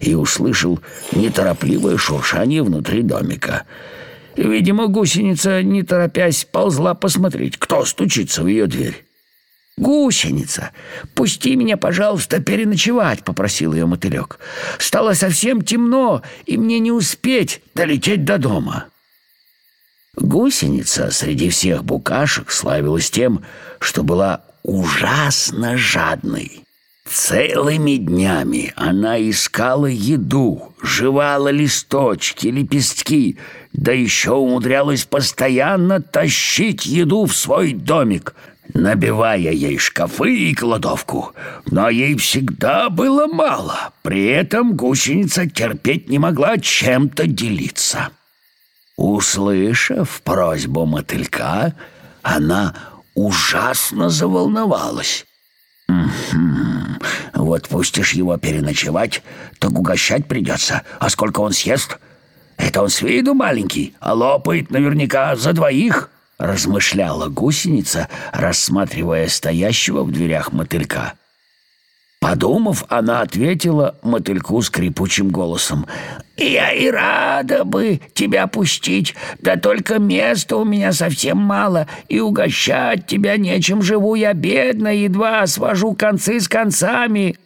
и услышал неторопливое шуршание внутри домика. Видимо, гусеница, не торопясь, ползла посмотреть, кто стучится в ее дверь. «Гусеница, пусти меня, пожалуйста, переночевать», — попросил ее мотылек. «Стало совсем темно, и мне не успеть долететь до дома». Гусеница среди всех букашек славилась тем, что была ужасно жадной. Целыми днями она искала еду, жевала листочки, лепестки, да еще умудрялась постоянно тащить еду в свой домик, набивая ей шкафы и кладовку. Но ей всегда было мало, при этом гусеница терпеть не могла чем-то делиться. Услышав просьбу мотылька, она ужасно заволновалась. «Угу. Вот пустишь его переночевать, так угощать придется. А сколько он съест? Это он с виду маленький, а лопает наверняка за двоих», — размышляла гусеница, рассматривая стоящего в дверях мотылька. Подумав, она ответила мотыльку скрипучим голосом. «Я и рада бы тебя пустить, да только места у меня совсем мало, и угощать тебя нечем. Живу я бедно, едва свожу концы с концами».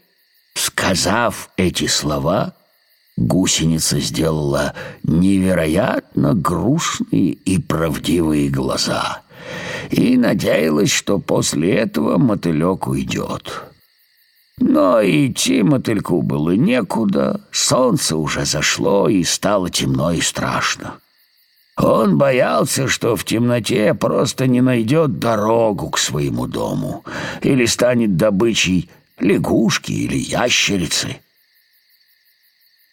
Сказав эти слова, гусеница сделала невероятно грустные и правдивые глаза и надеялась, что после этого мотылек уйдет. Но идти мотыльку было некуда, солнце уже зашло и стало темно и страшно. Он боялся, что в темноте просто не найдет дорогу к своему дому или станет добычей лягушки или ящерицы.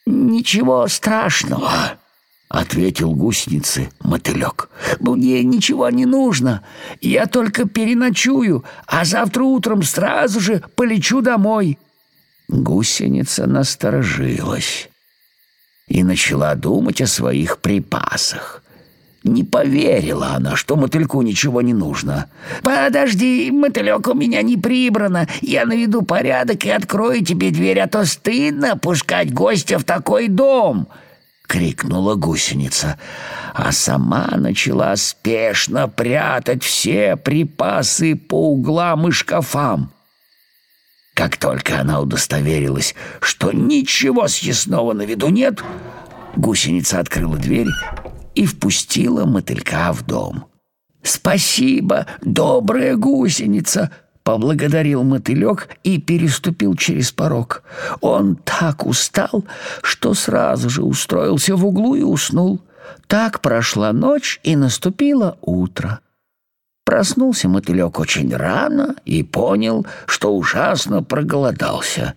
«Ничего страшного», — ответил гусеницы мотылек. «Мне ничего не нужно. Я только переночую, а завтра утром сразу же полечу домой». Гусеница насторожилась и начала думать о своих припасах. Не поверила она, что мотыльку ничего не нужно. «Подожди, мотылек у меня не прибрано. Я наведу порядок и открою тебе дверь, а то стыдно пускать гостя в такой дом!» — крикнула гусеница, а сама начала спешно прятать все припасы по углам и шкафам. Как только она удостоверилась, что ничего съестного на виду нет, гусеница открыла дверь и впустила мотылька в дом. «Спасибо, добрая гусеница!» Поблагодарил мотылек и переступил через порог. Он так устал, что сразу же устроился в углу и уснул. Так прошла ночь и наступило утро. Проснулся мотылек очень рано и понял, что ужасно проголодался.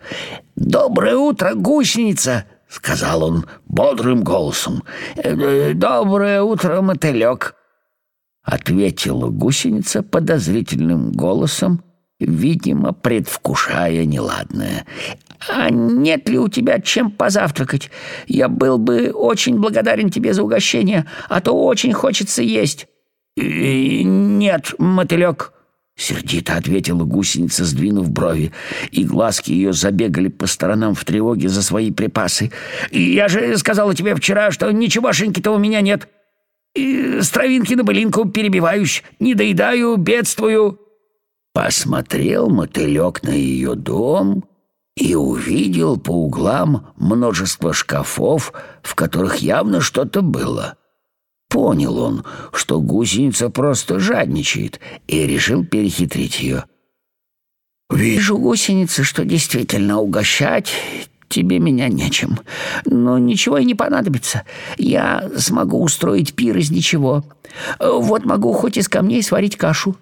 «Доброе утро, гусеница!» — сказал он бодрым голосом. «Э, «Доброе утро, мотылек!» — ответила гусеница подозрительным голосом видимо, предвкушая неладное. «А нет ли у тебя чем позавтракать? Я был бы очень благодарен тебе за угощение, а то очень хочется есть». «Нет, мотылек», — сердито ответила гусеница, сдвинув брови, и глазки ее забегали по сторонам в тревоге за свои припасы. «Я же сказала тебе вчера, что ничегошеньки-то у меня нет. И с травинки на былинку перебиваюсь, не доедаю, бедствую». Посмотрел мотылек на ее дом и увидел по углам множество шкафов, в которых явно что-то было. Понял он, что гусеница просто жадничает, и решил перехитрить ее. «Вижу, гусеница, что действительно угощать тебе меня нечем. Но ничего и не понадобится. Я смогу устроить пир из ничего. Вот могу хоть из камней сварить кашу».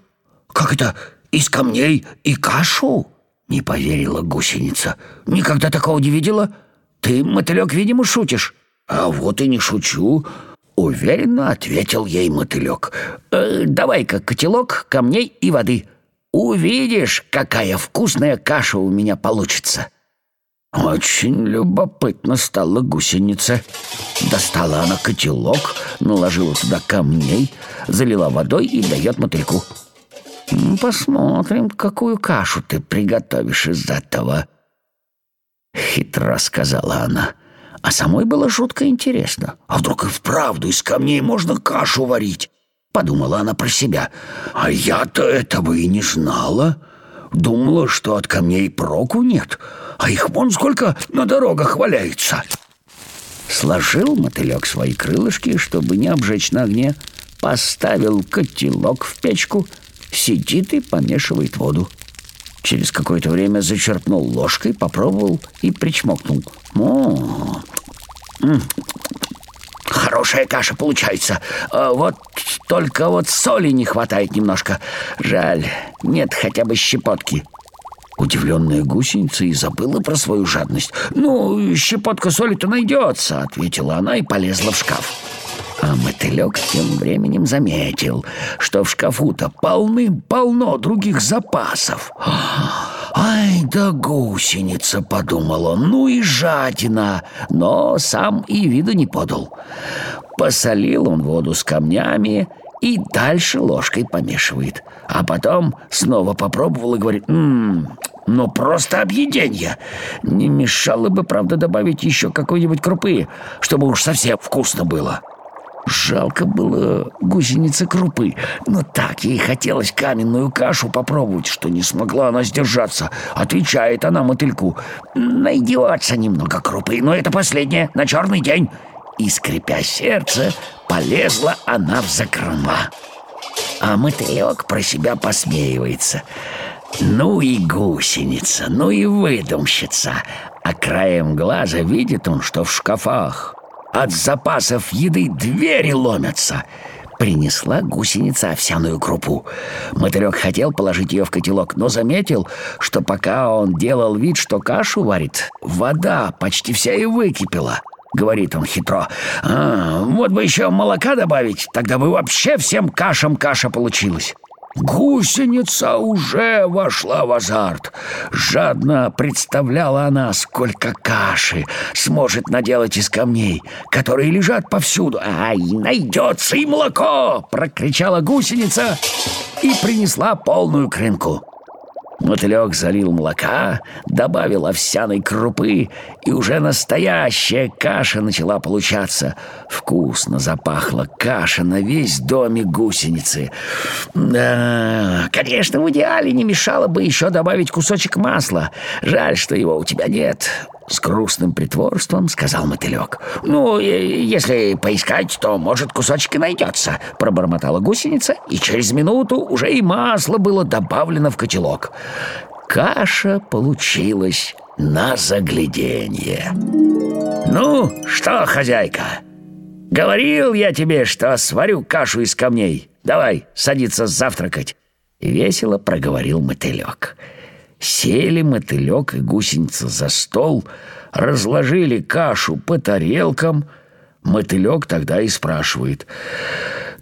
«Как это из камней и кашу?» Не поверила гусеница. «Никогда такого не видела. Ты, мотылек, видимо, шутишь». «А вот и не шучу», — уверенно ответил ей мотылек. «Э, «Давай-ка котелок камней и воды. Увидишь, какая вкусная каша у меня получится». Очень любопытно стала гусеница. Достала она котелок, наложила туда камней, залила водой и дает мотыльку. «Посмотрим, какую кашу ты приготовишь из этого», — хитро сказала она. А самой было жутко интересно. А вдруг и вправду из камней можно кашу варить? Подумала она про себя. А я-то этого и не знала. Думала, что от камней проку нет, а их вон сколько на дорогах валяется. Сложил мотылек свои крылышки, чтобы не обжечь на огне, поставил котелок в печку — сидит и помешивает воду. Через какое-то время зачерпнул ложкой, попробовал и причмокнул. О, м, хорошая каша получается. А вот только вот соли не хватает немножко. Жаль, нет хотя бы щепотки. Удивленная гусеница и забыла про свою жадность. «Ну, щепотка соли-то найдется», — ответила она и полезла в шкаф. А мотылек тем временем заметил, что в шкафу-то полным-полно других запасов. «Ай да гусеница!» — подумал он. «Ну и жадина!» Но сам и виду не подал. Посолил он воду с камнями и дальше ложкой помешивает. А потом снова попробовал и говорит, «Ммм, ну просто объеденье. Не мешало бы, правда, добавить еще какой-нибудь крупы, чтобы уж совсем вкусно было». Жалко было гусеницы крупы, но так ей хотелось каменную кашу попробовать, что не смогла она сдержаться. Отвечает она мотыльку. «Найдется немного крупы, но это последнее, на черный день». И, скрипя сердце, полезла она в закрома. А мотылек про себя посмеивается. Ну и гусеница, ну и выдумщица. А краем глаза видит он, что в шкафах от запасов еды двери ломятся. Принесла гусеница овсяную крупу. Мотылек хотел положить ее в котелок, но заметил, что пока он делал вид, что кашу варит, вода почти вся и выкипела. Говорит он хитро. «А, вот бы еще молока добавить, тогда бы вообще всем кашам каша получилась». Гусеница уже вошла в азарт. Жадно представляла она, сколько каши сможет наделать из камней, которые лежат повсюду. «Ай, найдется и молоко!» — прокричала гусеница и принесла полную крынку. Мотылек залил молока, добавил овсяной крупы, и уже настоящая каша начала получаться. Вкусно запахла каша на весь домик гусеницы. Да, конечно, в идеале не мешало бы еще добавить кусочек масла. Жаль, что его у тебя нет. С грустным притворством сказал мотылек. «Ну, если поискать, то, может, кусочек и найдется», — пробормотала гусеница, и через минуту уже и масло было добавлено в котелок. Каша получилась на загляденье. «Ну, что, хозяйка, говорил я тебе, что сварю кашу из камней. Давай, садиться завтракать». Весело проговорил мотылек. «мотылек». Сели мотылек и гусеница за стол, разложили кашу по тарелкам. Мотылек тогда и спрашивает.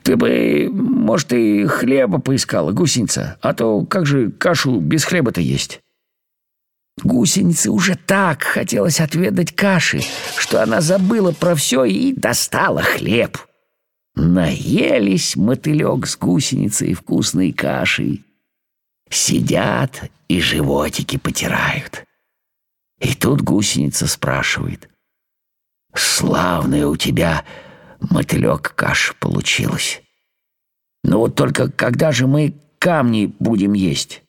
«Ты бы, может, и хлеба поискала, гусеница, а то как же кашу без хлеба-то есть?» Гусенице уже так хотелось отведать каши, что она забыла про все и достала хлеб. Наелись мотылек с гусеницей вкусной кашей. Сидят и животики потирают. И тут гусеница спрашивает. «Славная у тебя мотылек каша получилась. Но вот только когда же мы камни будем есть?»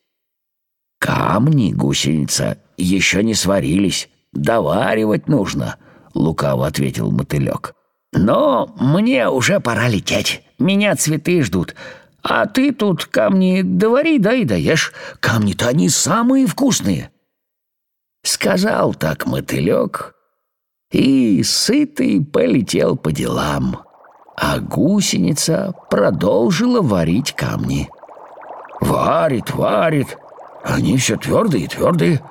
«Камни, гусеница, еще не сварились. Доваривать нужно», — лукаво ответил мотылек. «Но мне уже пора лететь. Меня цветы ждут. А ты тут камни довари, да и даешь. Камни-то они самые вкусные. Сказал так мотылек и сытый полетел по делам. А гусеница продолжила варить камни. Варит, варит. Они все твердые, твердые.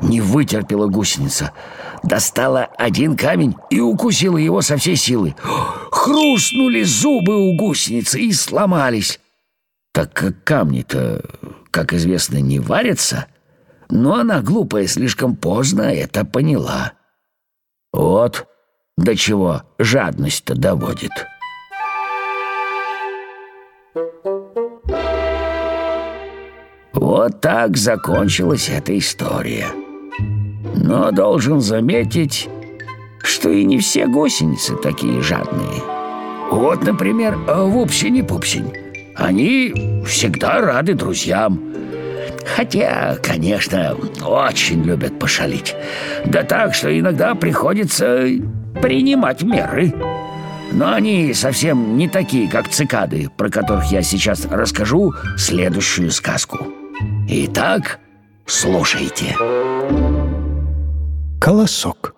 Не вытерпела гусеница. Достала один камень и укусила его со всей силы. Хрустнули зубы у гусеницы и сломались так как камни-то, как известно, не варятся, но она, глупая, слишком поздно это поняла. Вот до чего жадность-то доводит. Вот так закончилась эта история. Но должен заметить, что и не все гусеницы такие жадные. Вот, например, Вупсень-пупсень. Они всегда рады друзьям. Хотя, конечно, очень любят пошалить. Да так, что иногда приходится принимать меры. Но они совсем не такие, как цикады, про которых я сейчас расскажу следующую сказку. Итак, слушайте. Колосок.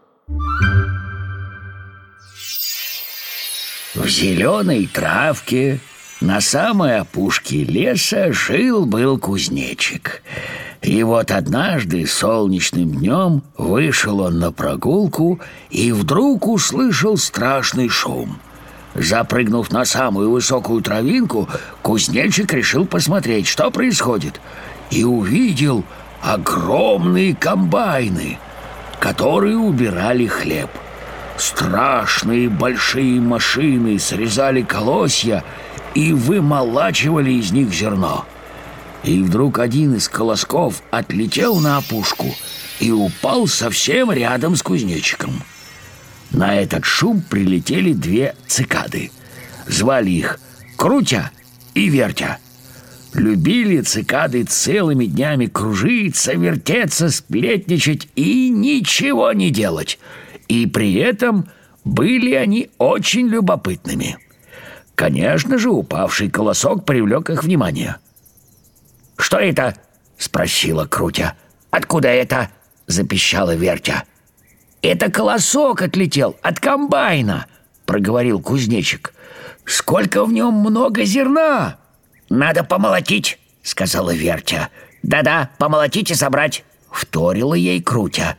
В зеленой травке на самой опушке леса жил-был кузнечик. И вот однажды солнечным днем вышел он на прогулку и вдруг услышал страшный шум. Запрыгнув на самую высокую травинку, кузнечик решил посмотреть, что происходит, и увидел огромные комбайны, которые убирали хлеб. Страшные большие машины срезали колосья и вымолачивали из них зерно. И вдруг один из колосков отлетел на опушку и упал совсем рядом с кузнечиком. На этот шум прилетели две цикады. Звали их Крутя и Вертя. Любили цикады целыми днями кружиться, вертеться, сплетничать и ничего не делать. И при этом были они очень любопытными. Конечно же, упавший колосок привлек их внимание. «Что это?» — спросила Крутя. «Откуда это?» — запищала Вертя. «Это колосок отлетел от комбайна», — проговорил кузнечик. «Сколько в нем много зерна!» «Надо помолотить», — сказала Вертя. «Да-да, помолотить и собрать», — вторила ей Крутя.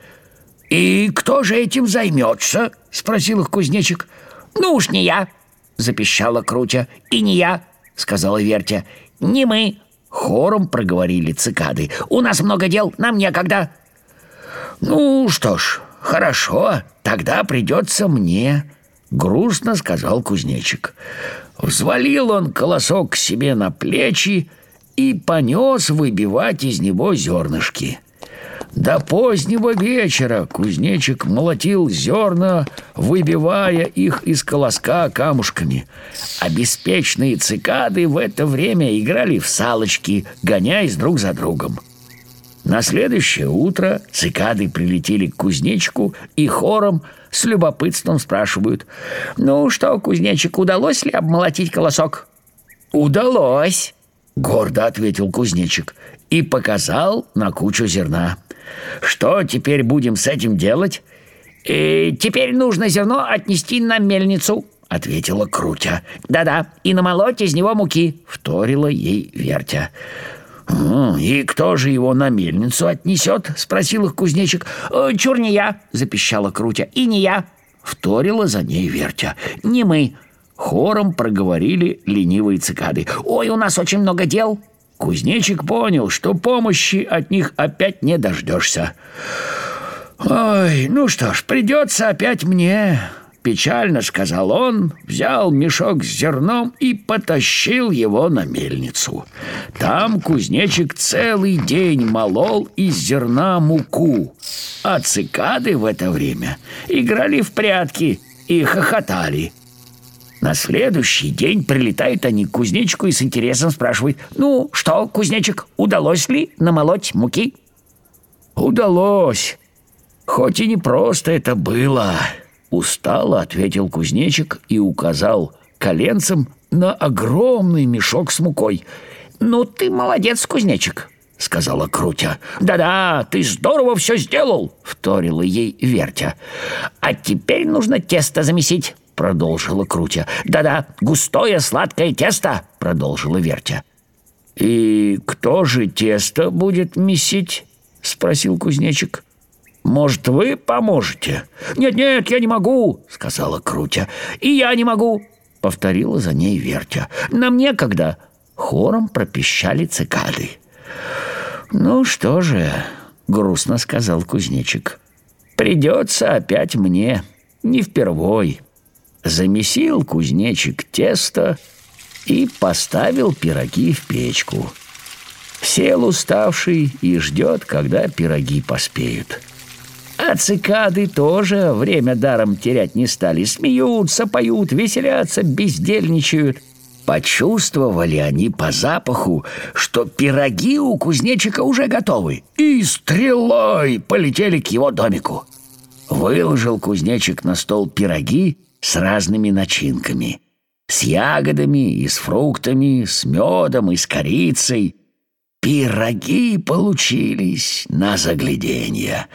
«И кто же этим займется?» — спросил их кузнечик. «Ну уж не я», — запищала Крутя. «И не я», — сказала Вертя. «Не мы», — хором проговорили цикады. «У нас много дел, нам некогда». «Ну что ж, хорошо, тогда придется мне», — грустно сказал кузнечик. Взвалил он колосок себе на плечи и понес выбивать из него зернышки. До позднего вечера кузнечик молотил зерна, выбивая их из колоска камушками. А беспечные цикады в это время играли в салочки, гоняясь друг за другом. На следующее утро цикады прилетели к кузнечику и хором с любопытством спрашивают. «Ну что, кузнечик, удалось ли обмолотить колосок?» «Удалось!» — гордо ответил кузнечик и показал на кучу зерна. Что теперь будем с этим делать? «Э, «Теперь нужно зерно отнести на мельницу», — ответила Крутя. «Да-да, и намолоть из него муки», — вторила ей Вертя. «И кто же его на мельницу отнесет?» — спросил их кузнечик. «Э, «Чур не я», — запищала Крутя. «И не я», — вторила за ней Вертя. «Не мы». Хором проговорили ленивые цикады. «Ой, у нас очень много дел», Кузнечик понял, что помощи от них опять не дождешься. «Ой, ну что ж, придется опять мне», — печально сказал он, взял мешок с зерном и потащил его на мельницу. Там кузнечик целый день молол из зерна муку, а цикады в это время играли в прятки и хохотали — на следующий день прилетают они к кузнечику и с интересом спрашивают, «Ну что, кузнечик, удалось ли намолоть муки?» «Удалось, хоть и не просто это было», — устало ответил кузнечик и указал коленцем на огромный мешок с мукой. «Ну ты молодец, кузнечик», — сказала Крутя. «Да-да, ты здорово все сделал», — вторила ей Вертя. «А теперь нужно тесто замесить» продолжила Крутя. «Да-да, густое сладкое тесто!» — продолжила Вертя. «И кто же тесто будет месить?» — спросил кузнечик. «Может, вы поможете?» «Нет-нет, я не могу!» — сказала Крутя. «И я не могу!» — повторила за ней Вертя. «Нам некогда!» — хором пропищали цикады. «Ну что же?» — грустно сказал кузнечик. «Придется опять мне, не впервой». Замесил кузнечик тесто и поставил пироги в печку. Сел уставший и ждет, когда пироги поспеют. А цикады тоже время даром терять не стали. Смеются, поют, веселятся, бездельничают. Почувствовали они по запаху, что пироги у кузнечика уже готовы, и стрелой полетели к его домику. Выложил кузнечик на стол пироги с разными начинками. С ягодами и с фруктами, с медом и с корицей. Пироги получились на загляденье.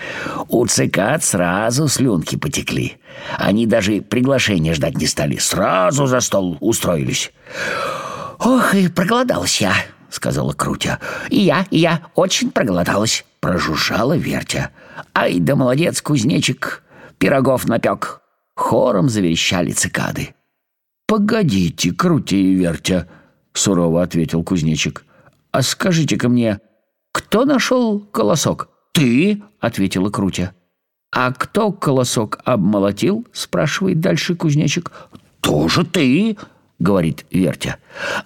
У цикад сразу слюнки потекли. Они даже приглашения ждать не стали. Сразу за стол устроились. «Ох, и проголодался!» — сказала Крутя. «И я, и я очень проголодалась!» — прожужжала Вертя. «Ай да молодец, кузнечик! Пирогов напек!» Хором заверещали цикады. «Погодите, Крутя и Вертя!» — сурово ответил кузнечик. «А скажите-ка мне, кто нашел колосок?» «Ты!» — ответила Крутя. «А кто колосок обмолотил?» — спрашивает дальше кузнечик. «Тоже ты!» говорит Вертя.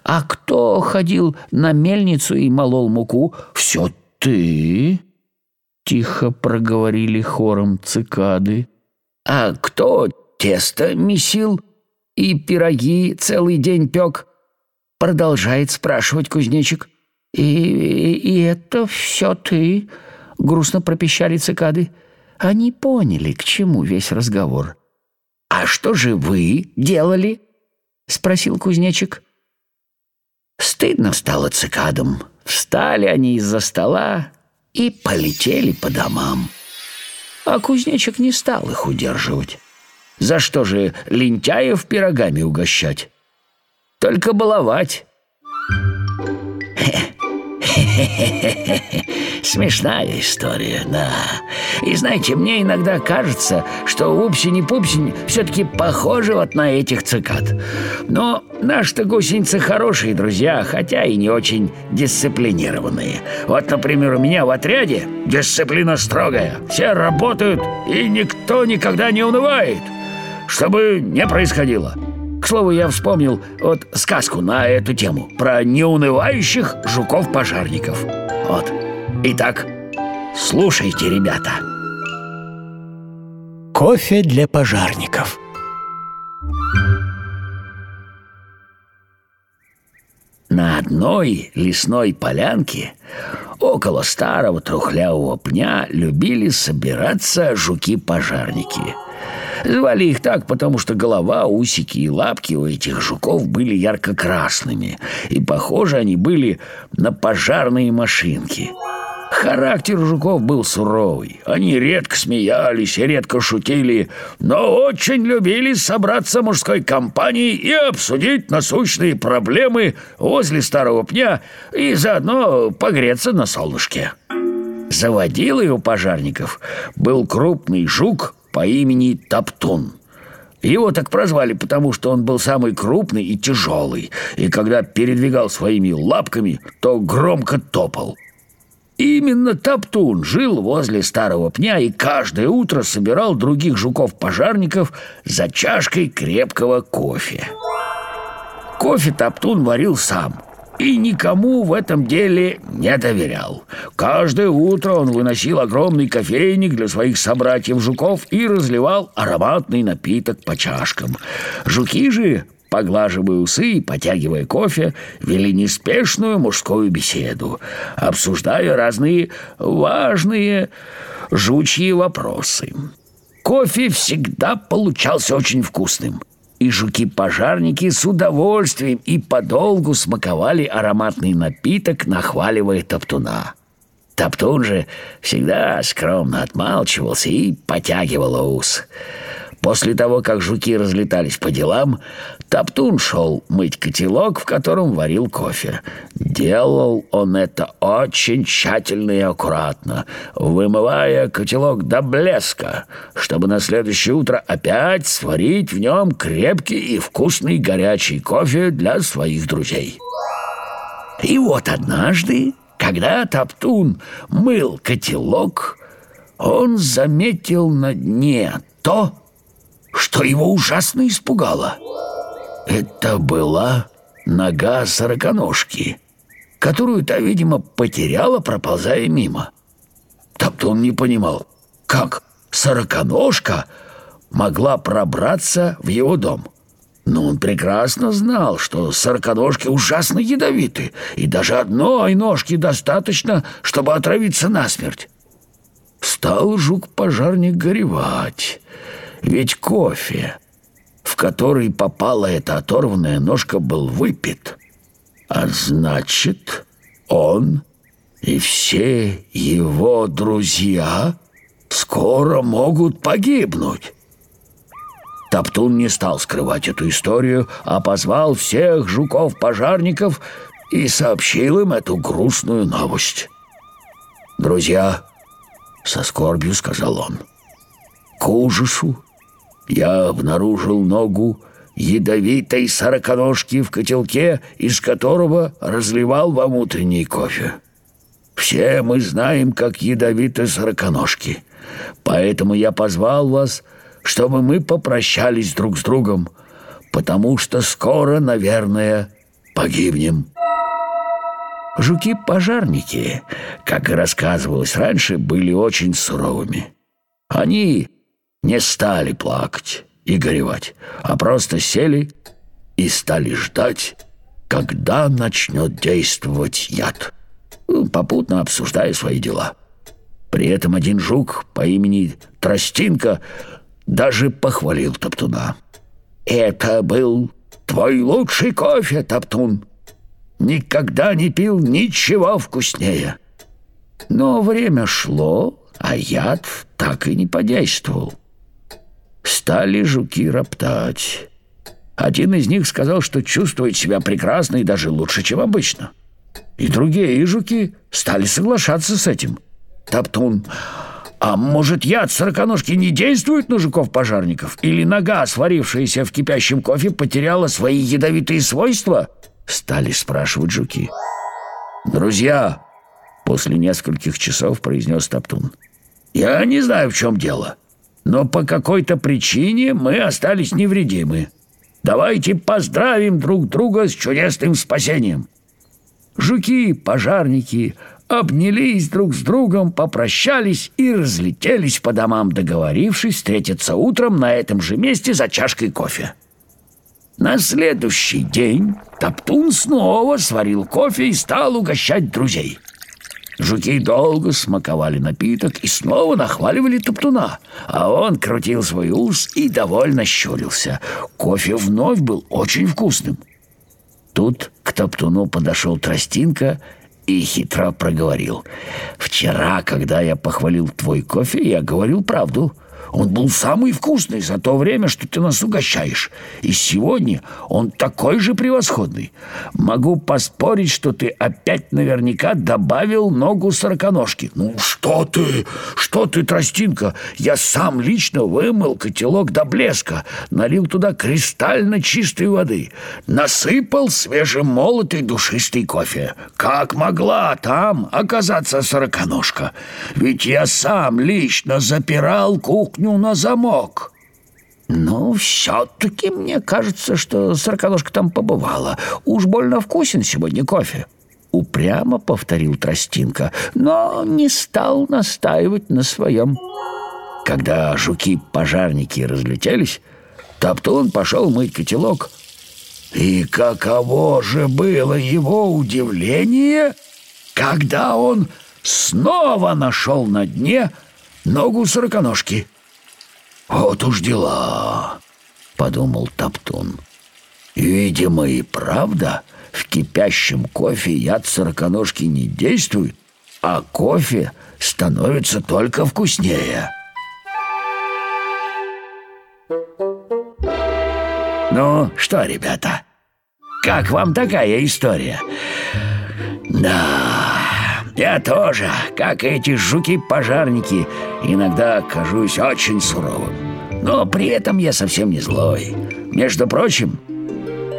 «А кто ходил на мельницу и молол муку?» «Все ты!» Тихо проговорили хором цикады. «А кто тесто месил и пироги целый день пек?» Продолжает спрашивать кузнечик. «И, и, и это все ты?» Грустно пропищали цикады. Они поняли, к чему весь разговор. «А что же вы делали?» — спросил кузнечик. Стыдно стало цикадам. Встали они из-за стола и полетели по домам. А кузнечик не стал их удерживать. За что же лентяев пирогами угощать? Только баловать. (laughs) Смешная история, да. И знаете, мне иногда кажется, что Упсень-Пупсень все-таки похожи вот на этих цикад. Но наши-то гусеницы хорошие друзья, хотя и не очень дисциплинированные. Вот, например, у меня в отряде дисциплина строгая. Все работают, и никто никогда не унывает. Чтобы не происходило. К слову, я вспомнил вот сказку на эту тему про неунывающих жуков-пожарников. Вот. Итак, слушайте, ребята. Кофе для пожарников. На одной лесной полянке около старого трухлявого пня любили собираться жуки-пожарники – Звали их так, потому что голова, усики и лапки у этих жуков были ярко-красными, и похожи они были на пожарные машинки. Характер жуков был суровый. Они редко смеялись редко шутили, но очень любили собраться мужской компанией и обсудить насущные проблемы возле старого пня и заодно погреться на солнышке. Заводилой у пожарников был крупный жук по имени Топтун. Его так прозвали, потому что он был самый крупный и тяжелый, и когда передвигал своими лапками, то громко топал. Именно Топтун жил возле старого пня и каждое утро собирал других жуков-пожарников за чашкой крепкого кофе. Кофе Топтун варил сам, и никому в этом деле не доверял. Каждое утро он выносил огромный кофейник для своих собратьев-жуков и разливал ароматный напиток по чашкам. Жуки же, поглаживая усы и потягивая кофе, вели неспешную мужскую беседу, обсуждая разные важные жучьи вопросы. Кофе всегда получался очень вкусным – и жуки-пожарники с удовольствием и подолгу смаковали ароматный напиток, нахваливая топтуна. Топтун же всегда скромно отмалчивался и потягивал ус. После того, как жуки разлетались по делам, Топтун шел мыть котелок, в котором варил кофе. Делал он это очень тщательно и аккуратно, вымывая котелок до блеска, чтобы на следующее утро опять сварить в нем крепкий и вкусный горячий кофе для своих друзей. И вот однажды, когда Топтун мыл котелок, он заметил на дне то, что его ужасно испугало. Это была нога сороконожки, которую та, видимо, потеряла, проползая мимо. Топтун не понимал, как сороконожка могла пробраться в его дом. Но он прекрасно знал, что сороконожки ужасно ядовиты, и даже одной ножки достаточно, чтобы отравиться насмерть. Стал жук-пожарник горевать, ведь кофе, в который попала эта оторванная ножка, был выпит. А значит, он и все его друзья скоро могут погибнуть. Топтун не стал скрывать эту историю, а позвал всех жуков-пожарников и сообщил им эту грустную новость. «Друзья», — со скорбью сказал он, — «к ужасу я обнаружил ногу ядовитой сороконожки в котелке, из которого разливал вам утренний кофе. Все мы знаем, как ядовиты сороконожки, поэтому я позвал вас, чтобы мы попрощались друг с другом, потому что скоро, наверное, погибнем». Жуки-пожарники, как и рассказывалось раньше, были очень суровыми. Они не стали плакать и горевать, а просто сели и стали ждать, когда начнет действовать яд, попутно обсуждая свои дела. При этом один жук по имени Тростинка даже похвалил Топтуна. «Это был твой лучший кофе, Топтун. Никогда не пил ничего вкуснее». Но время шло, а яд так и не подействовал. Стали жуки роптать. Один из них сказал, что чувствует себя прекрасно и даже лучше, чем обычно. И другие жуки стали соглашаться с этим. Топтун, а может яд сороконожки не действует на жуков-пожарников? Или нога, сварившаяся в кипящем кофе, потеряла свои ядовитые свойства? Стали спрашивать жуки. «Друзья!» После нескольких часов произнес Топтун. «Я не знаю, в чем дело но по какой-то причине мы остались невредимы. Давайте поздравим друг друга с чудесным спасением. Жуки, пожарники обнялись друг с другом, попрощались и разлетелись по домам, договорившись встретиться утром на этом же месте за чашкой кофе. На следующий день Топтун снова сварил кофе и стал угощать друзей – Жуки долго смаковали напиток и снова нахваливали топтуна, а он крутил свой ус и довольно щурился. Кофе вновь был очень вкусным. Тут к топтуну подошел тростинка и хитро проговорил. «Вчера, когда я похвалил твой кофе, я говорил правду». Он был самый вкусный за то время, что ты нас угощаешь. И сегодня он такой же превосходный. Могу поспорить, что ты опять наверняка добавил ногу сороконожки. Ну что ты, что ты, тростинка? Я сам лично вымыл котелок до блеска, налил туда кристально чистой воды, насыпал свежемолотый душистый кофе. Как могла там оказаться сороконожка? Ведь я сам лично запирал кухню кухню на замок. Ну, все-таки мне кажется, что сороконожка там побывала. Уж больно вкусен сегодня кофе. Упрямо повторил Тростинка, но не стал настаивать на своем. Когда жуки-пожарники разлетелись, Топтун пошел мыть котелок. И каково же было его удивление, когда он снова нашел на дне ногу сороконожки. «Вот уж дела!» — подумал Топтун. «Видимо, и правда, в кипящем кофе яд сороконожки не действует, а кофе становится только вкуснее». «Ну что, ребята, как вам такая история?» «Да...» Я тоже, как эти жуки-пожарники, иногда кажусь очень суровым. Но при этом я совсем не злой. Между прочим,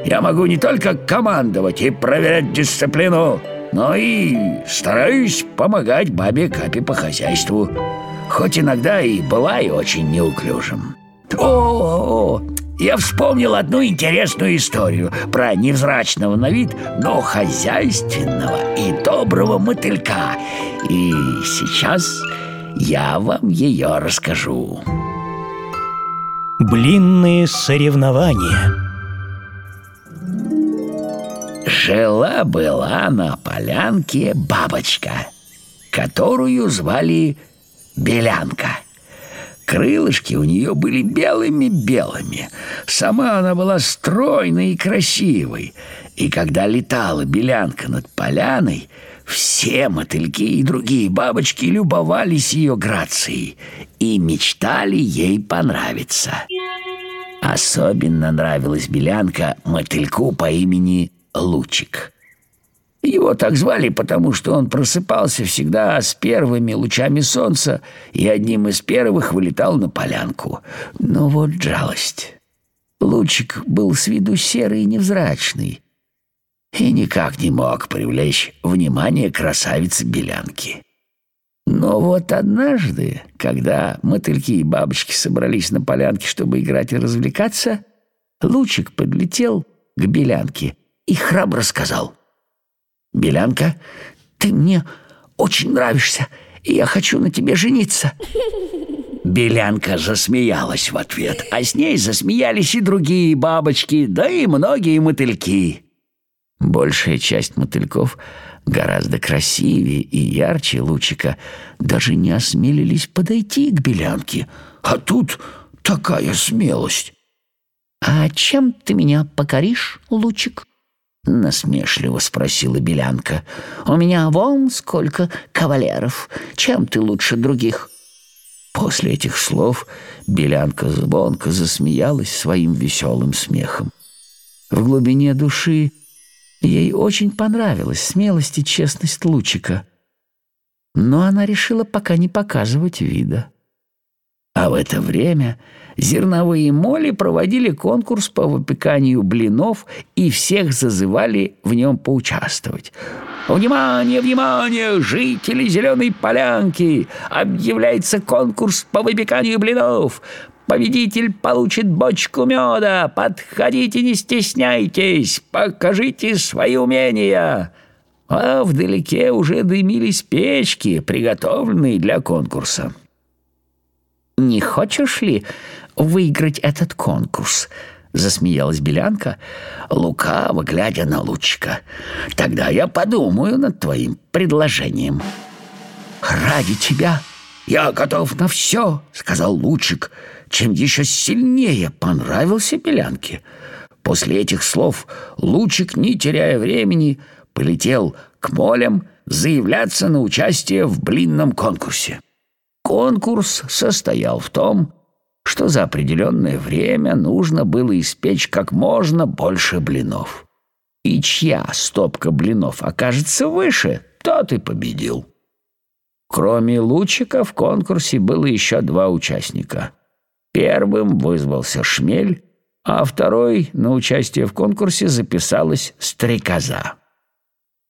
я могу не только командовать и проверять дисциплину, но и стараюсь помогать бабе Капе по хозяйству. Хоть иногда и бываю очень неуклюжим. О, -о, -о я вспомнил одну интересную историю про невзрачного на вид, но хозяйственного и доброго мотылька. И сейчас я вам ее расскажу. Блинные соревнования Жила-была на полянке бабочка, которую звали Белянка – Крылышки у нее были белыми-белыми. Сама она была стройной и красивой. И когда летала белянка над поляной, все мотыльки и другие бабочки любовались ее грацией и мечтали ей понравиться. Особенно нравилась белянка мотыльку по имени Лучик. Его так звали, потому что он просыпался всегда с первыми лучами солнца и одним из первых вылетал на полянку. Но вот жалость. Лучик был с виду серый и невзрачный и никак не мог привлечь внимание красавицы-белянки. Но вот однажды, когда мотыльки и бабочки собрались на полянке, чтобы играть и развлекаться, Лучик подлетел к Белянке и храбро сказал — «Белянка, ты мне очень нравишься, и я хочу на тебе жениться». Белянка засмеялась в ответ, а с ней засмеялись и другие бабочки, да и многие мотыльки. Большая часть мотыльков гораздо красивее и ярче лучика даже не осмелились подойти к Белянке. А тут такая смелость. «А чем ты меня покоришь, лучик?» Насмешливо спросила Белянка. «У меня вон сколько кавалеров. Чем ты лучше других?» После этих слов Белянка звонко засмеялась своим веселым смехом. В глубине души ей очень понравилась смелость и честность Лучика. Но она решила пока не показывать вида. А в это время зерновые моли проводили конкурс по выпеканию блинов и всех зазывали в нем поучаствовать. «Внимание, внимание, жители Зеленой Полянки! Объявляется конкурс по выпеканию блинов! Победитель получит бочку меда! Подходите, не стесняйтесь! Покажите свои умения!» А вдалеке уже дымились печки, приготовленные для конкурса. «Не хочешь ли выиграть этот конкурс?» Засмеялась Белянка, лукаво глядя на Лучика. «Тогда я подумаю над твоим предложением». «Ради тебя я готов на все», — сказал Лучик, чем еще сильнее понравился Белянке. После этих слов Лучик, не теряя времени, полетел к молям заявляться на участие в блинном конкурсе. Конкурс состоял в том, что за определенное время нужно было испечь как можно больше блинов. И чья стопка блинов окажется выше, тот и победил. Кроме Лучика в конкурсе было еще два участника. Первым вызвался Шмель, а второй на участие в конкурсе записалась Стрекоза.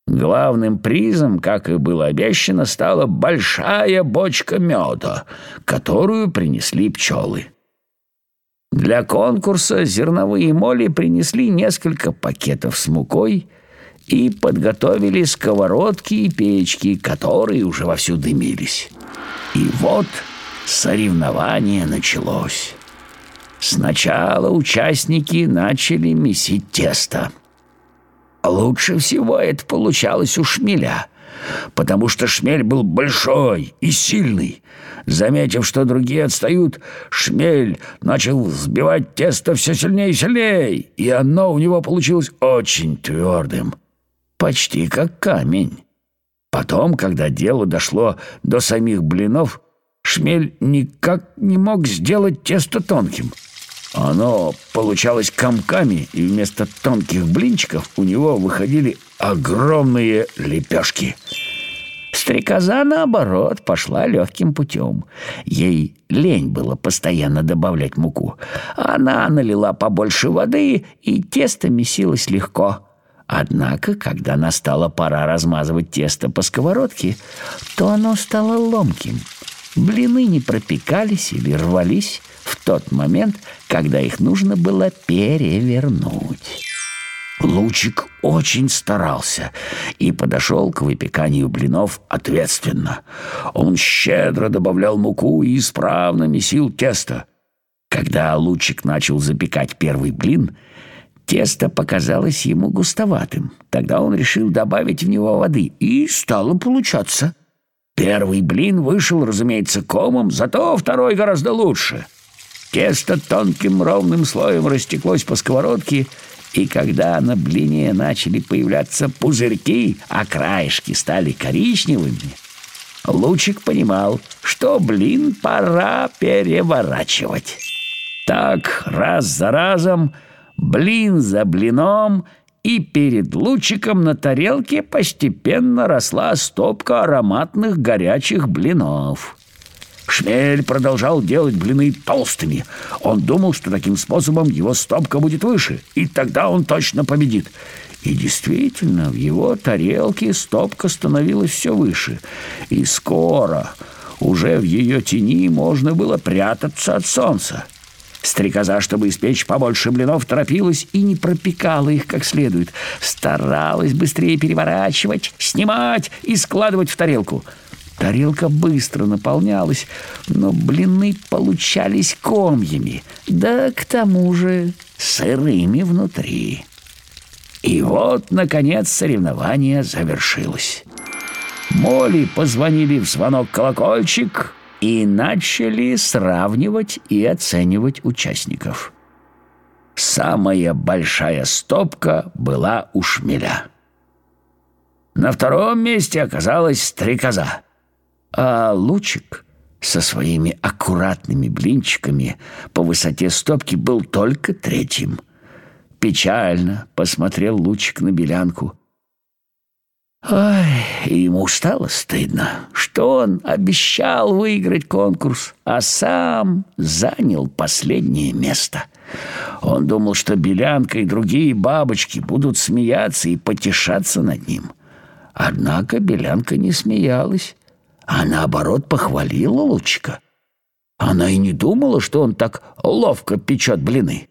Главным призом, как и было обещано, стала большая бочка меда, которую принесли пчелы. Для конкурса зерновые моли принесли несколько пакетов с мукой и подготовили сковородки и печки, которые уже вовсю дымились. И вот соревнование началось. Сначала участники начали месить тесто – Лучше всего это получалось у шмеля, потому что шмель был большой и сильный. Заметив, что другие отстают, шмель начал взбивать тесто все сильнее и сильнее, и оно у него получилось очень твердым, почти как камень. Потом, когда дело дошло до самих блинов, шмель никак не мог сделать тесто тонким – оно получалось комками, и вместо тонких блинчиков у него выходили огромные лепешки. Стрекоза, наоборот, пошла легким путем. Ей лень было постоянно добавлять муку. Она налила побольше воды, и тесто месилось легко. Однако, когда настала пора размазывать тесто по сковородке, то оно стало ломким. Блины не пропекались или рвались, в тот момент, когда их нужно было перевернуть. Лучик очень старался и подошел к выпеканию блинов ответственно. Он щедро добавлял муку и исправно месил тесто. Когда Лучик начал запекать первый блин, тесто показалось ему густоватым. Тогда он решил добавить в него воды, и стало получаться – Первый блин вышел, разумеется, комом, зато второй гораздо лучше. Тесто тонким ровным слоем растеклось по сковородке, и когда на блине начали появляться пузырьки, а краешки стали коричневыми, Лучик понимал, что блин пора переворачивать. Так, раз за разом, блин за блином, и перед лучиком на тарелке постепенно росла стопка ароматных горячих блинов. Шмель продолжал делать блины толстыми. Он думал, что таким способом его стопка будет выше, и тогда он точно победит. И действительно, в его тарелке стопка становилась все выше. И скоро уже в ее тени можно было прятаться от солнца. Стрекоза, чтобы испечь побольше блинов, торопилась и не пропекала их как следует. Старалась быстрее переворачивать, снимать и складывать в тарелку. Тарелка быстро наполнялась, но блины получались комьями, да к тому же сырыми внутри. И вот, наконец, соревнование завершилось. Молли позвонили в звонок колокольчик и начали сравнивать и оценивать участников. Самая большая стопка была у шмеля. На втором месте оказалась стрекоза, а лучик со своими аккуратными блинчиками по высоте стопки был только третьим – Печально посмотрел лучик на белянку. Ай, ему стало стыдно, что он обещал выиграть конкурс, а сам занял последнее место. Он думал, что Белянка и другие бабочки будут смеяться и потешаться над ним. Однако Белянка не смеялась, а наоборот похвалила Лучика. Она и не думала, что он так ловко печет блины.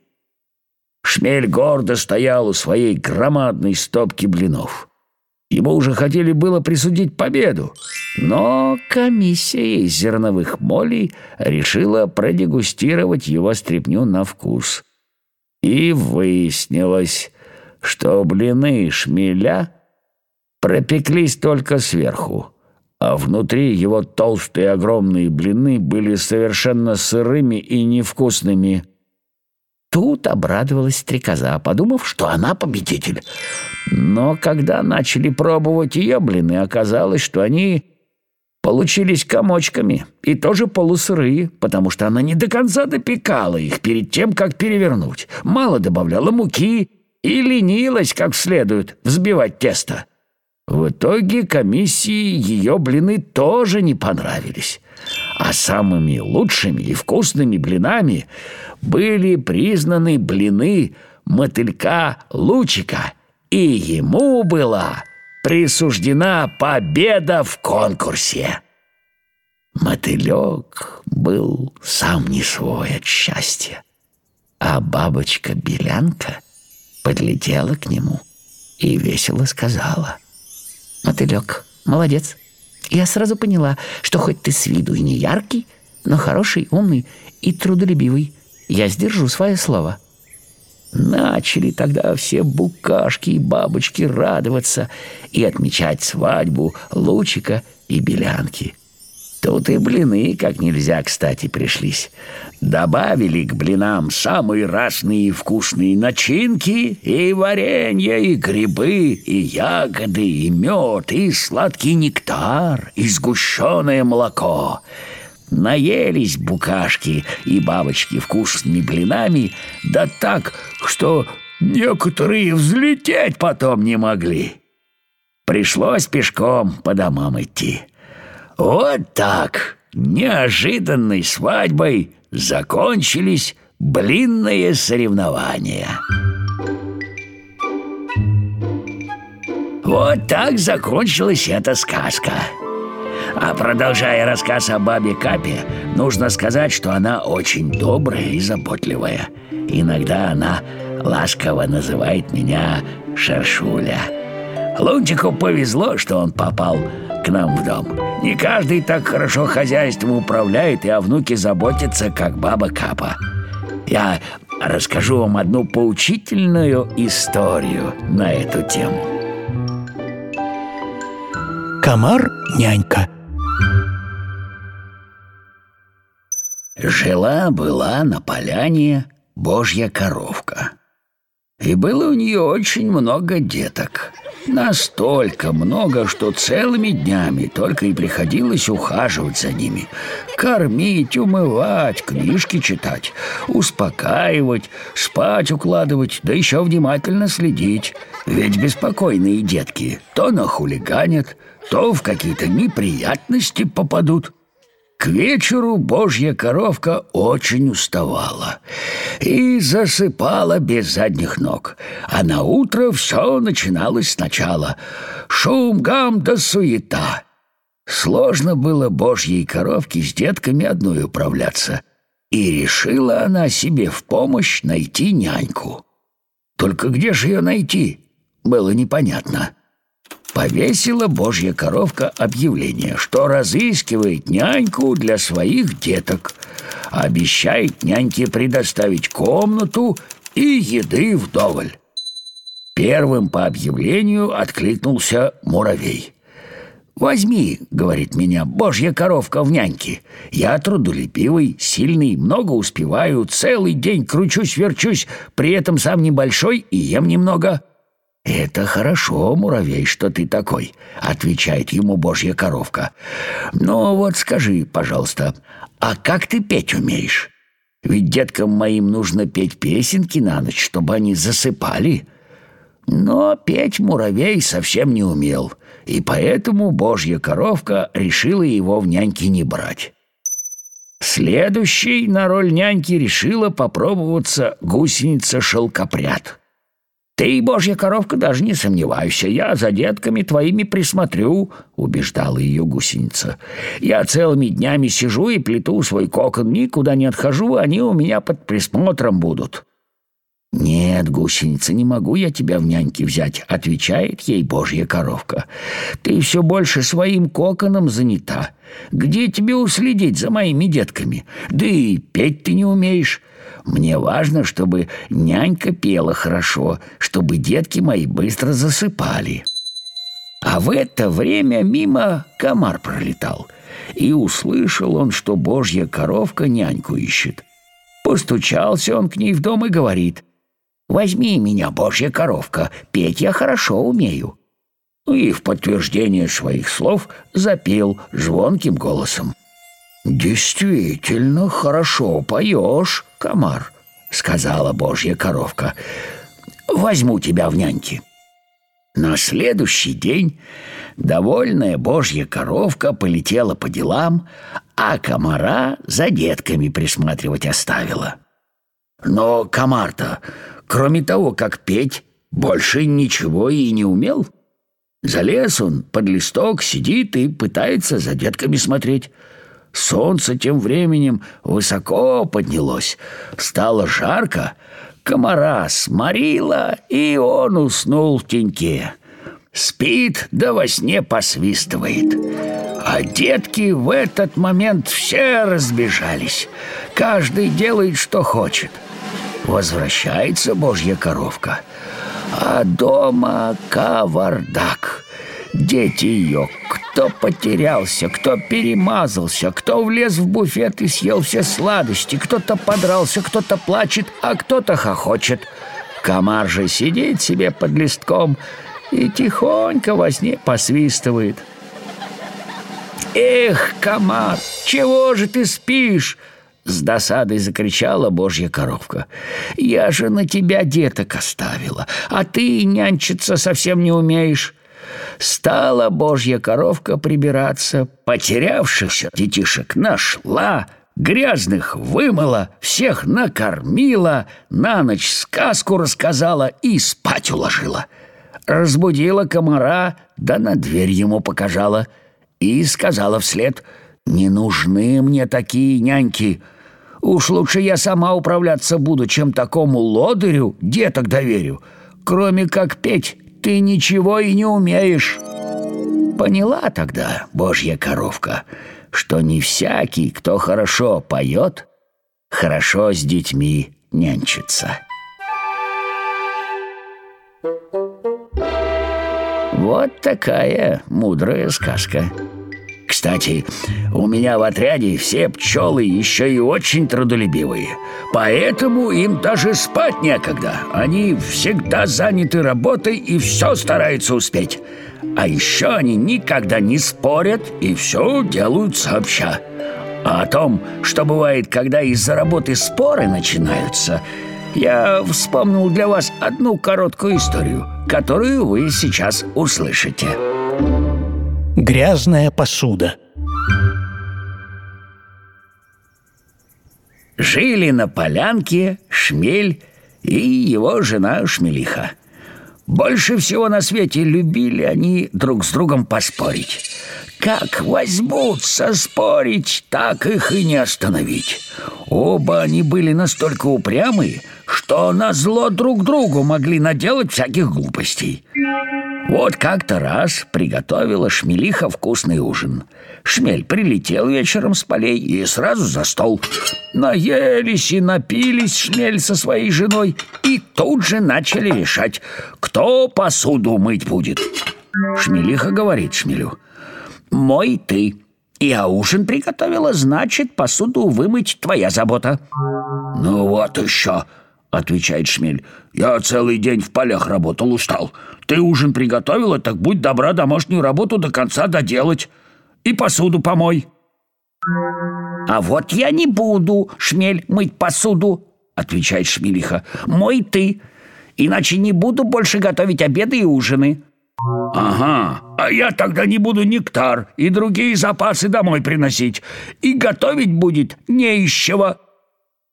Шмель гордо стоял у своей громадной стопки блинов. Ему уже хотели было присудить победу, но комиссия из зерновых молей решила продегустировать его стряпню на вкус. И выяснилось, что блины шмеля пропеклись только сверху, а внутри его толстые огромные блины были совершенно сырыми и невкусными – Тут обрадовалась стрекоза, подумав, что она победитель. Но когда начали пробовать ее блины, оказалось, что они получились комочками и тоже полусырые, потому что она не до конца допекала их перед тем, как перевернуть. Мало добавляла муки и ленилась, как следует, взбивать тесто. В итоге комиссии ее блины тоже не понравились. А самыми лучшими и вкусными блинами были признаны блины мотылька Лучика, и ему была присуждена победа в конкурсе. Мотылек был сам не свой от счастья, а бабочка-белянка подлетела к нему и весело сказала. «Мотылек, молодец, я сразу поняла, что хоть ты с виду и не яркий, но хороший, умный и трудолюбивый. Я сдержу свое слово». Начали тогда все букашки и бабочки радоваться и отмечать свадьбу Лучика и Белянки. Тут и блины как нельзя кстати пришлись. Добавили к блинам самые разные вкусные начинки, и варенье, и грибы, и ягоды, и мед, и сладкий нектар, и сгущенное молоко. Наелись букашки и бабочки вкусными блинами, да так, что некоторые взлететь потом не могли. Пришлось пешком по домам идти. Вот так, неожиданной свадьбой закончились блинные соревнования. Вот так закончилась эта сказка. А продолжая рассказ о бабе Капе, нужно сказать, что она очень добрая и заботливая. Иногда она ласково называет меня Шершуля. Лунтику повезло, что он попал к нам в дом. Не каждый так хорошо хозяйством управляет и о внуке заботится, как баба Капа. Я расскажу вам одну поучительную историю на эту тему. Комар-нянька Жила-была на поляне божья коровка – и было у нее очень много деток. Настолько много, что целыми днями только и приходилось ухаживать за ними. Кормить, умывать, книжки читать, успокаивать, спать укладывать, да еще внимательно следить. Ведь беспокойные детки то нахулиганят, то в какие-то неприятности попадут. К вечеру божья коровка очень уставала и засыпала без задних ног, а на утро все начиналось сначала. Шум, гам да суета. Сложно было божьей коровке с детками одной управляться, и решила она себе в помощь найти няньку. Только где же ее найти, было непонятно повесила божья коровка объявление, что разыскивает няньку для своих деток, обещает няньке предоставить комнату и еды вдоволь. Первым по объявлению откликнулся муравей. «Возьми, — говорит меня, — божья коровка в няньке. Я трудолюбивый, сильный, много успеваю, целый день кручусь-верчусь, при этом сам небольшой и ем немного». «Это хорошо, муравей, что ты такой», — отвечает ему божья коровка. «Ну вот скажи, пожалуйста, а как ты петь умеешь? Ведь деткам моим нужно петь песенки на ночь, чтобы они засыпали». Но петь муравей совсем не умел, и поэтому божья коровка решила его в няньки не брать. Следующей на роль няньки решила попробоваться гусеница-шелкопряд. «Ты, божья коровка, даже не сомневайся, я за детками твоими присмотрю», — убеждала ее гусеница. «Я целыми днями сижу и плету свой кокон, никуда не отхожу, они у меня под присмотром будут». «Нет, гусеница, не могу я тебя в няньки взять», — отвечает ей божья коровка. «Ты все больше своим коконом занята. Где тебе уследить за моими детками? Да и петь ты не умеешь». Мне важно, чтобы нянька пела хорошо, чтобы детки мои быстро засыпали. А в это время мимо комар пролетал, и услышал он, что божья коровка няньку ищет. Постучался он к ней в дом и говорит, «Возьми меня, божья коровка, петь я хорошо умею». И в подтверждение своих слов запел звонким голосом. «Действительно хорошо поешь, комар», — сказала божья коровка. «Возьму тебя в няньки». На следующий день довольная божья коровка полетела по делам, а комара за детками присматривать оставила. Но комар-то, кроме того, как петь, больше ничего и не умел. Залез он под листок, сидит и пытается за детками смотреть. Солнце тем временем высоко поднялось, стало жарко, комара сморила, и он уснул в теньке. Спит, да во сне посвистывает. А детки в этот момент все разбежались. Каждый делает, что хочет. Возвращается божья коровка, а дома кавардак. Дети ее, кто потерялся, кто перемазался, кто влез в буфет и съел все сладости, кто-то подрался, кто-то плачет, а кто-то хохочет. Комар же сидит себе под листком и тихонько во сне посвистывает. «Эх, комар, чего же ты спишь?» С досадой закричала божья коровка. «Я же на тебя деток оставила, а ты нянчиться совсем не умеешь». Стала божья коровка прибираться, потерявшихся детишек нашла, грязных вымыла, всех накормила, на ночь сказку рассказала и спать уложила. Разбудила комара, да на дверь ему покажала и сказала вслед «Не нужны мне такие няньки». Уж лучше я сама управляться буду, чем такому лодырю деток доверю. Кроме как петь, ты ничего и не умеешь. Поняла тогда божья коровка, что не всякий, кто хорошо поет, хорошо с детьми нянчится. Вот такая мудрая сказка. Кстати, у меня в отряде все пчелы еще и очень трудолюбивые. Поэтому им даже спать некогда. Они всегда заняты работой и все стараются успеть. А еще они никогда не спорят и все делают сообща. А о том, что бывает, когда из-за работы споры начинаются, я вспомнил для вас одну короткую историю, которую вы сейчас услышите. Грязная посуда. Жили на полянке Шмель и его жена Шмелиха. Больше всего на свете любили они друг с другом поспорить. Как возьмутся спорить, так их и не остановить. Оба они были настолько упрямые, что на зло друг другу могли наделать всяких глупостей. Вот как-то раз приготовила Шмелиха вкусный ужин. Шмель прилетел вечером с полей и сразу за стол. Наелись и напились Шмель со своей женой и тут же начали решать, кто посуду мыть будет. Шмелиха говорит Шмелю, «Мой ты». Я ужин приготовила, значит, посуду вымыть твоя забота. Ну вот еще, — отвечает Шмель. «Я целый день в полях работал, устал. Ты ужин приготовила, так будь добра домашнюю работу до конца доделать. И посуду помой». «А вот я не буду, Шмель, мыть посуду», — отвечает Шмелиха. «Мой ты, иначе не буду больше готовить обеды и ужины». «Ага, а я тогда не буду нектар и другие запасы домой приносить, и готовить будет не из чего».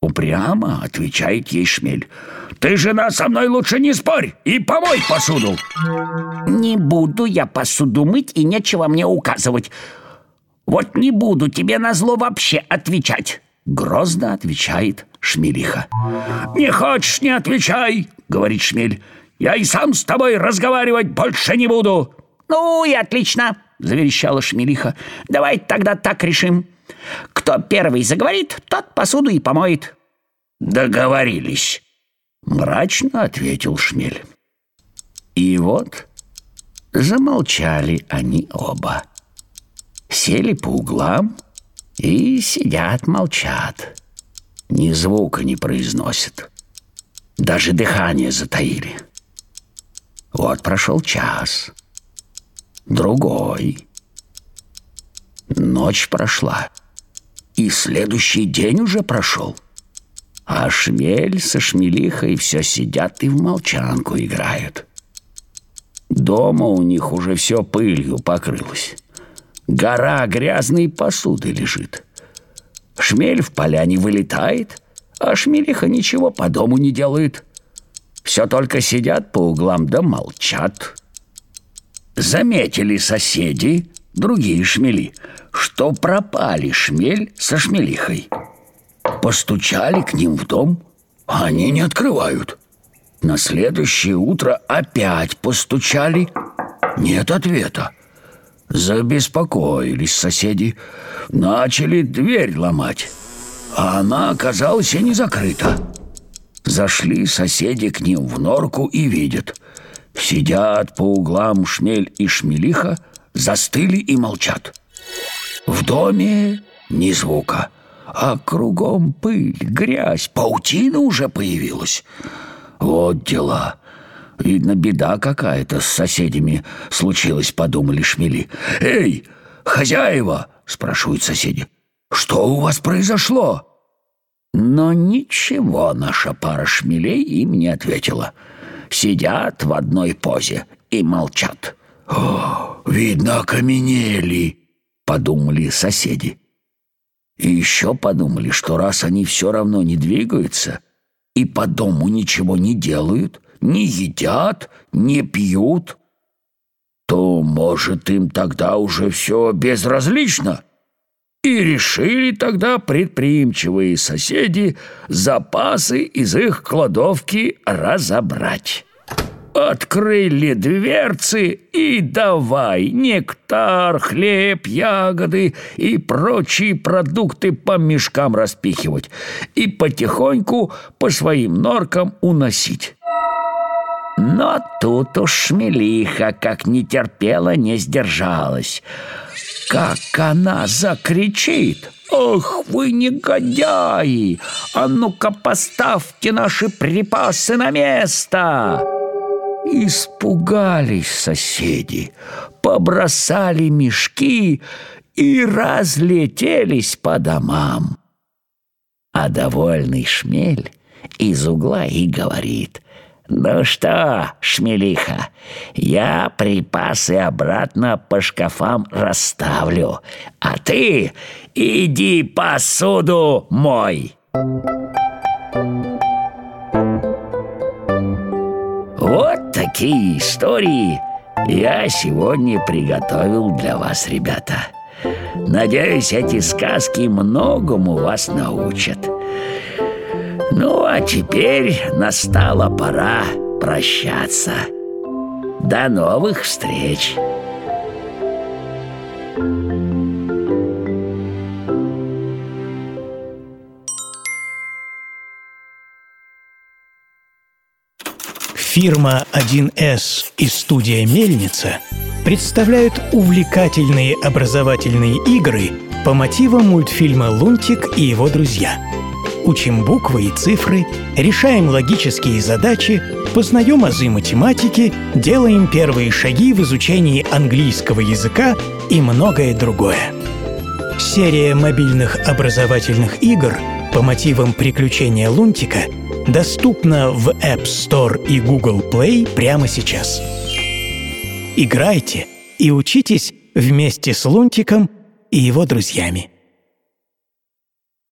Упрямо отвечает ей шмель. Ты, жена, со мной лучше не спорь и помой посуду. Не буду я посуду мыть и нечего мне указывать. Вот не буду тебе на зло вообще отвечать. Грозно отвечает Шмелиха. «Не хочешь, не отвечай», — говорит Шмель. «Я и сам с тобой разговаривать больше не буду». «Ну и отлично», — заверещала Шмелиха. «Давай тогда так решим. Кто первый заговорит, тот посуду и помоет». «Договорились», — мрачно ответил Шмель. И вот замолчали они оба. Сели по углам и сидят, молчат. Ни звука не произносят. Даже дыхание затаили. Вот прошел час. Другой. Ночь прошла. И следующий день уже прошел. А шмель со шмелихой все сидят и в молчанку играют. Дома у них уже все пылью покрылось. Гора грязной посуды лежит. Шмель в поляне вылетает, а шмелиха ничего по дому не делает. Все только сидят по углам да молчат. Заметили соседи, другие шмели, что пропали шмель со шмелихой. Постучали к ним в дом, а они не открывают. На следующее утро опять постучали, нет ответа. Забеспокоились соседи, начали дверь ломать, а она оказалась и не закрыта. Зашли соседи к ним в норку и видят. Сидят по углам шмель и шмелиха, застыли и молчат. В доме ни звука, а кругом пыль, грязь, паутина уже появилась. Вот дела. Видно, беда какая-то с соседями случилась, подумали шмели. «Эй, хозяева!» — спрашивают соседи. «Что у вас произошло?» Но ничего наша пара шмелей им не ответила. Сидят в одной позе и молчат. «О, видно, окаменели!» — подумали соседи. И еще подумали, что раз они все равно не двигаются и по дому ничего не делают, не едят, не пьют, то, может, им тогда уже все безразлично. И решили тогда предприимчивые соседи запасы из их кладовки разобрать. Открыли дверцы и давай нектар, хлеб, ягоды и прочие продукты по мешкам распихивать и потихоньку по своим норкам уносить. Но тут уж шмелиха, как не терпела, не сдержалась. Как она закричит! «Ох вы негодяи! А ну-ка поставьте наши припасы на место!» Испугались соседи, побросали мешки и разлетелись по домам. А довольный шмель из угла и говорит «Ну что, шмелиха, я припасы обратно по шкафам расставлю, а ты иди посуду мой!» Вот такие истории я сегодня приготовил для вас, ребята. Надеюсь, эти сказки многому вас научат. Ну, а теперь настала пора прощаться. До новых встреч! Фирма 1С и студия «Мельница» представляют увлекательные образовательные игры по мотивам мультфильма «Лунтик и его друзья». Учим буквы и цифры, решаем логические задачи, познаем азы математики, делаем первые шаги в изучении английского языка и многое другое. Серия мобильных образовательных игр по мотивам приключения Лунтика – доступна в App Store и Google Play прямо сейчас. Играйте и учитесь вместе с Лунтиком и его друзьями.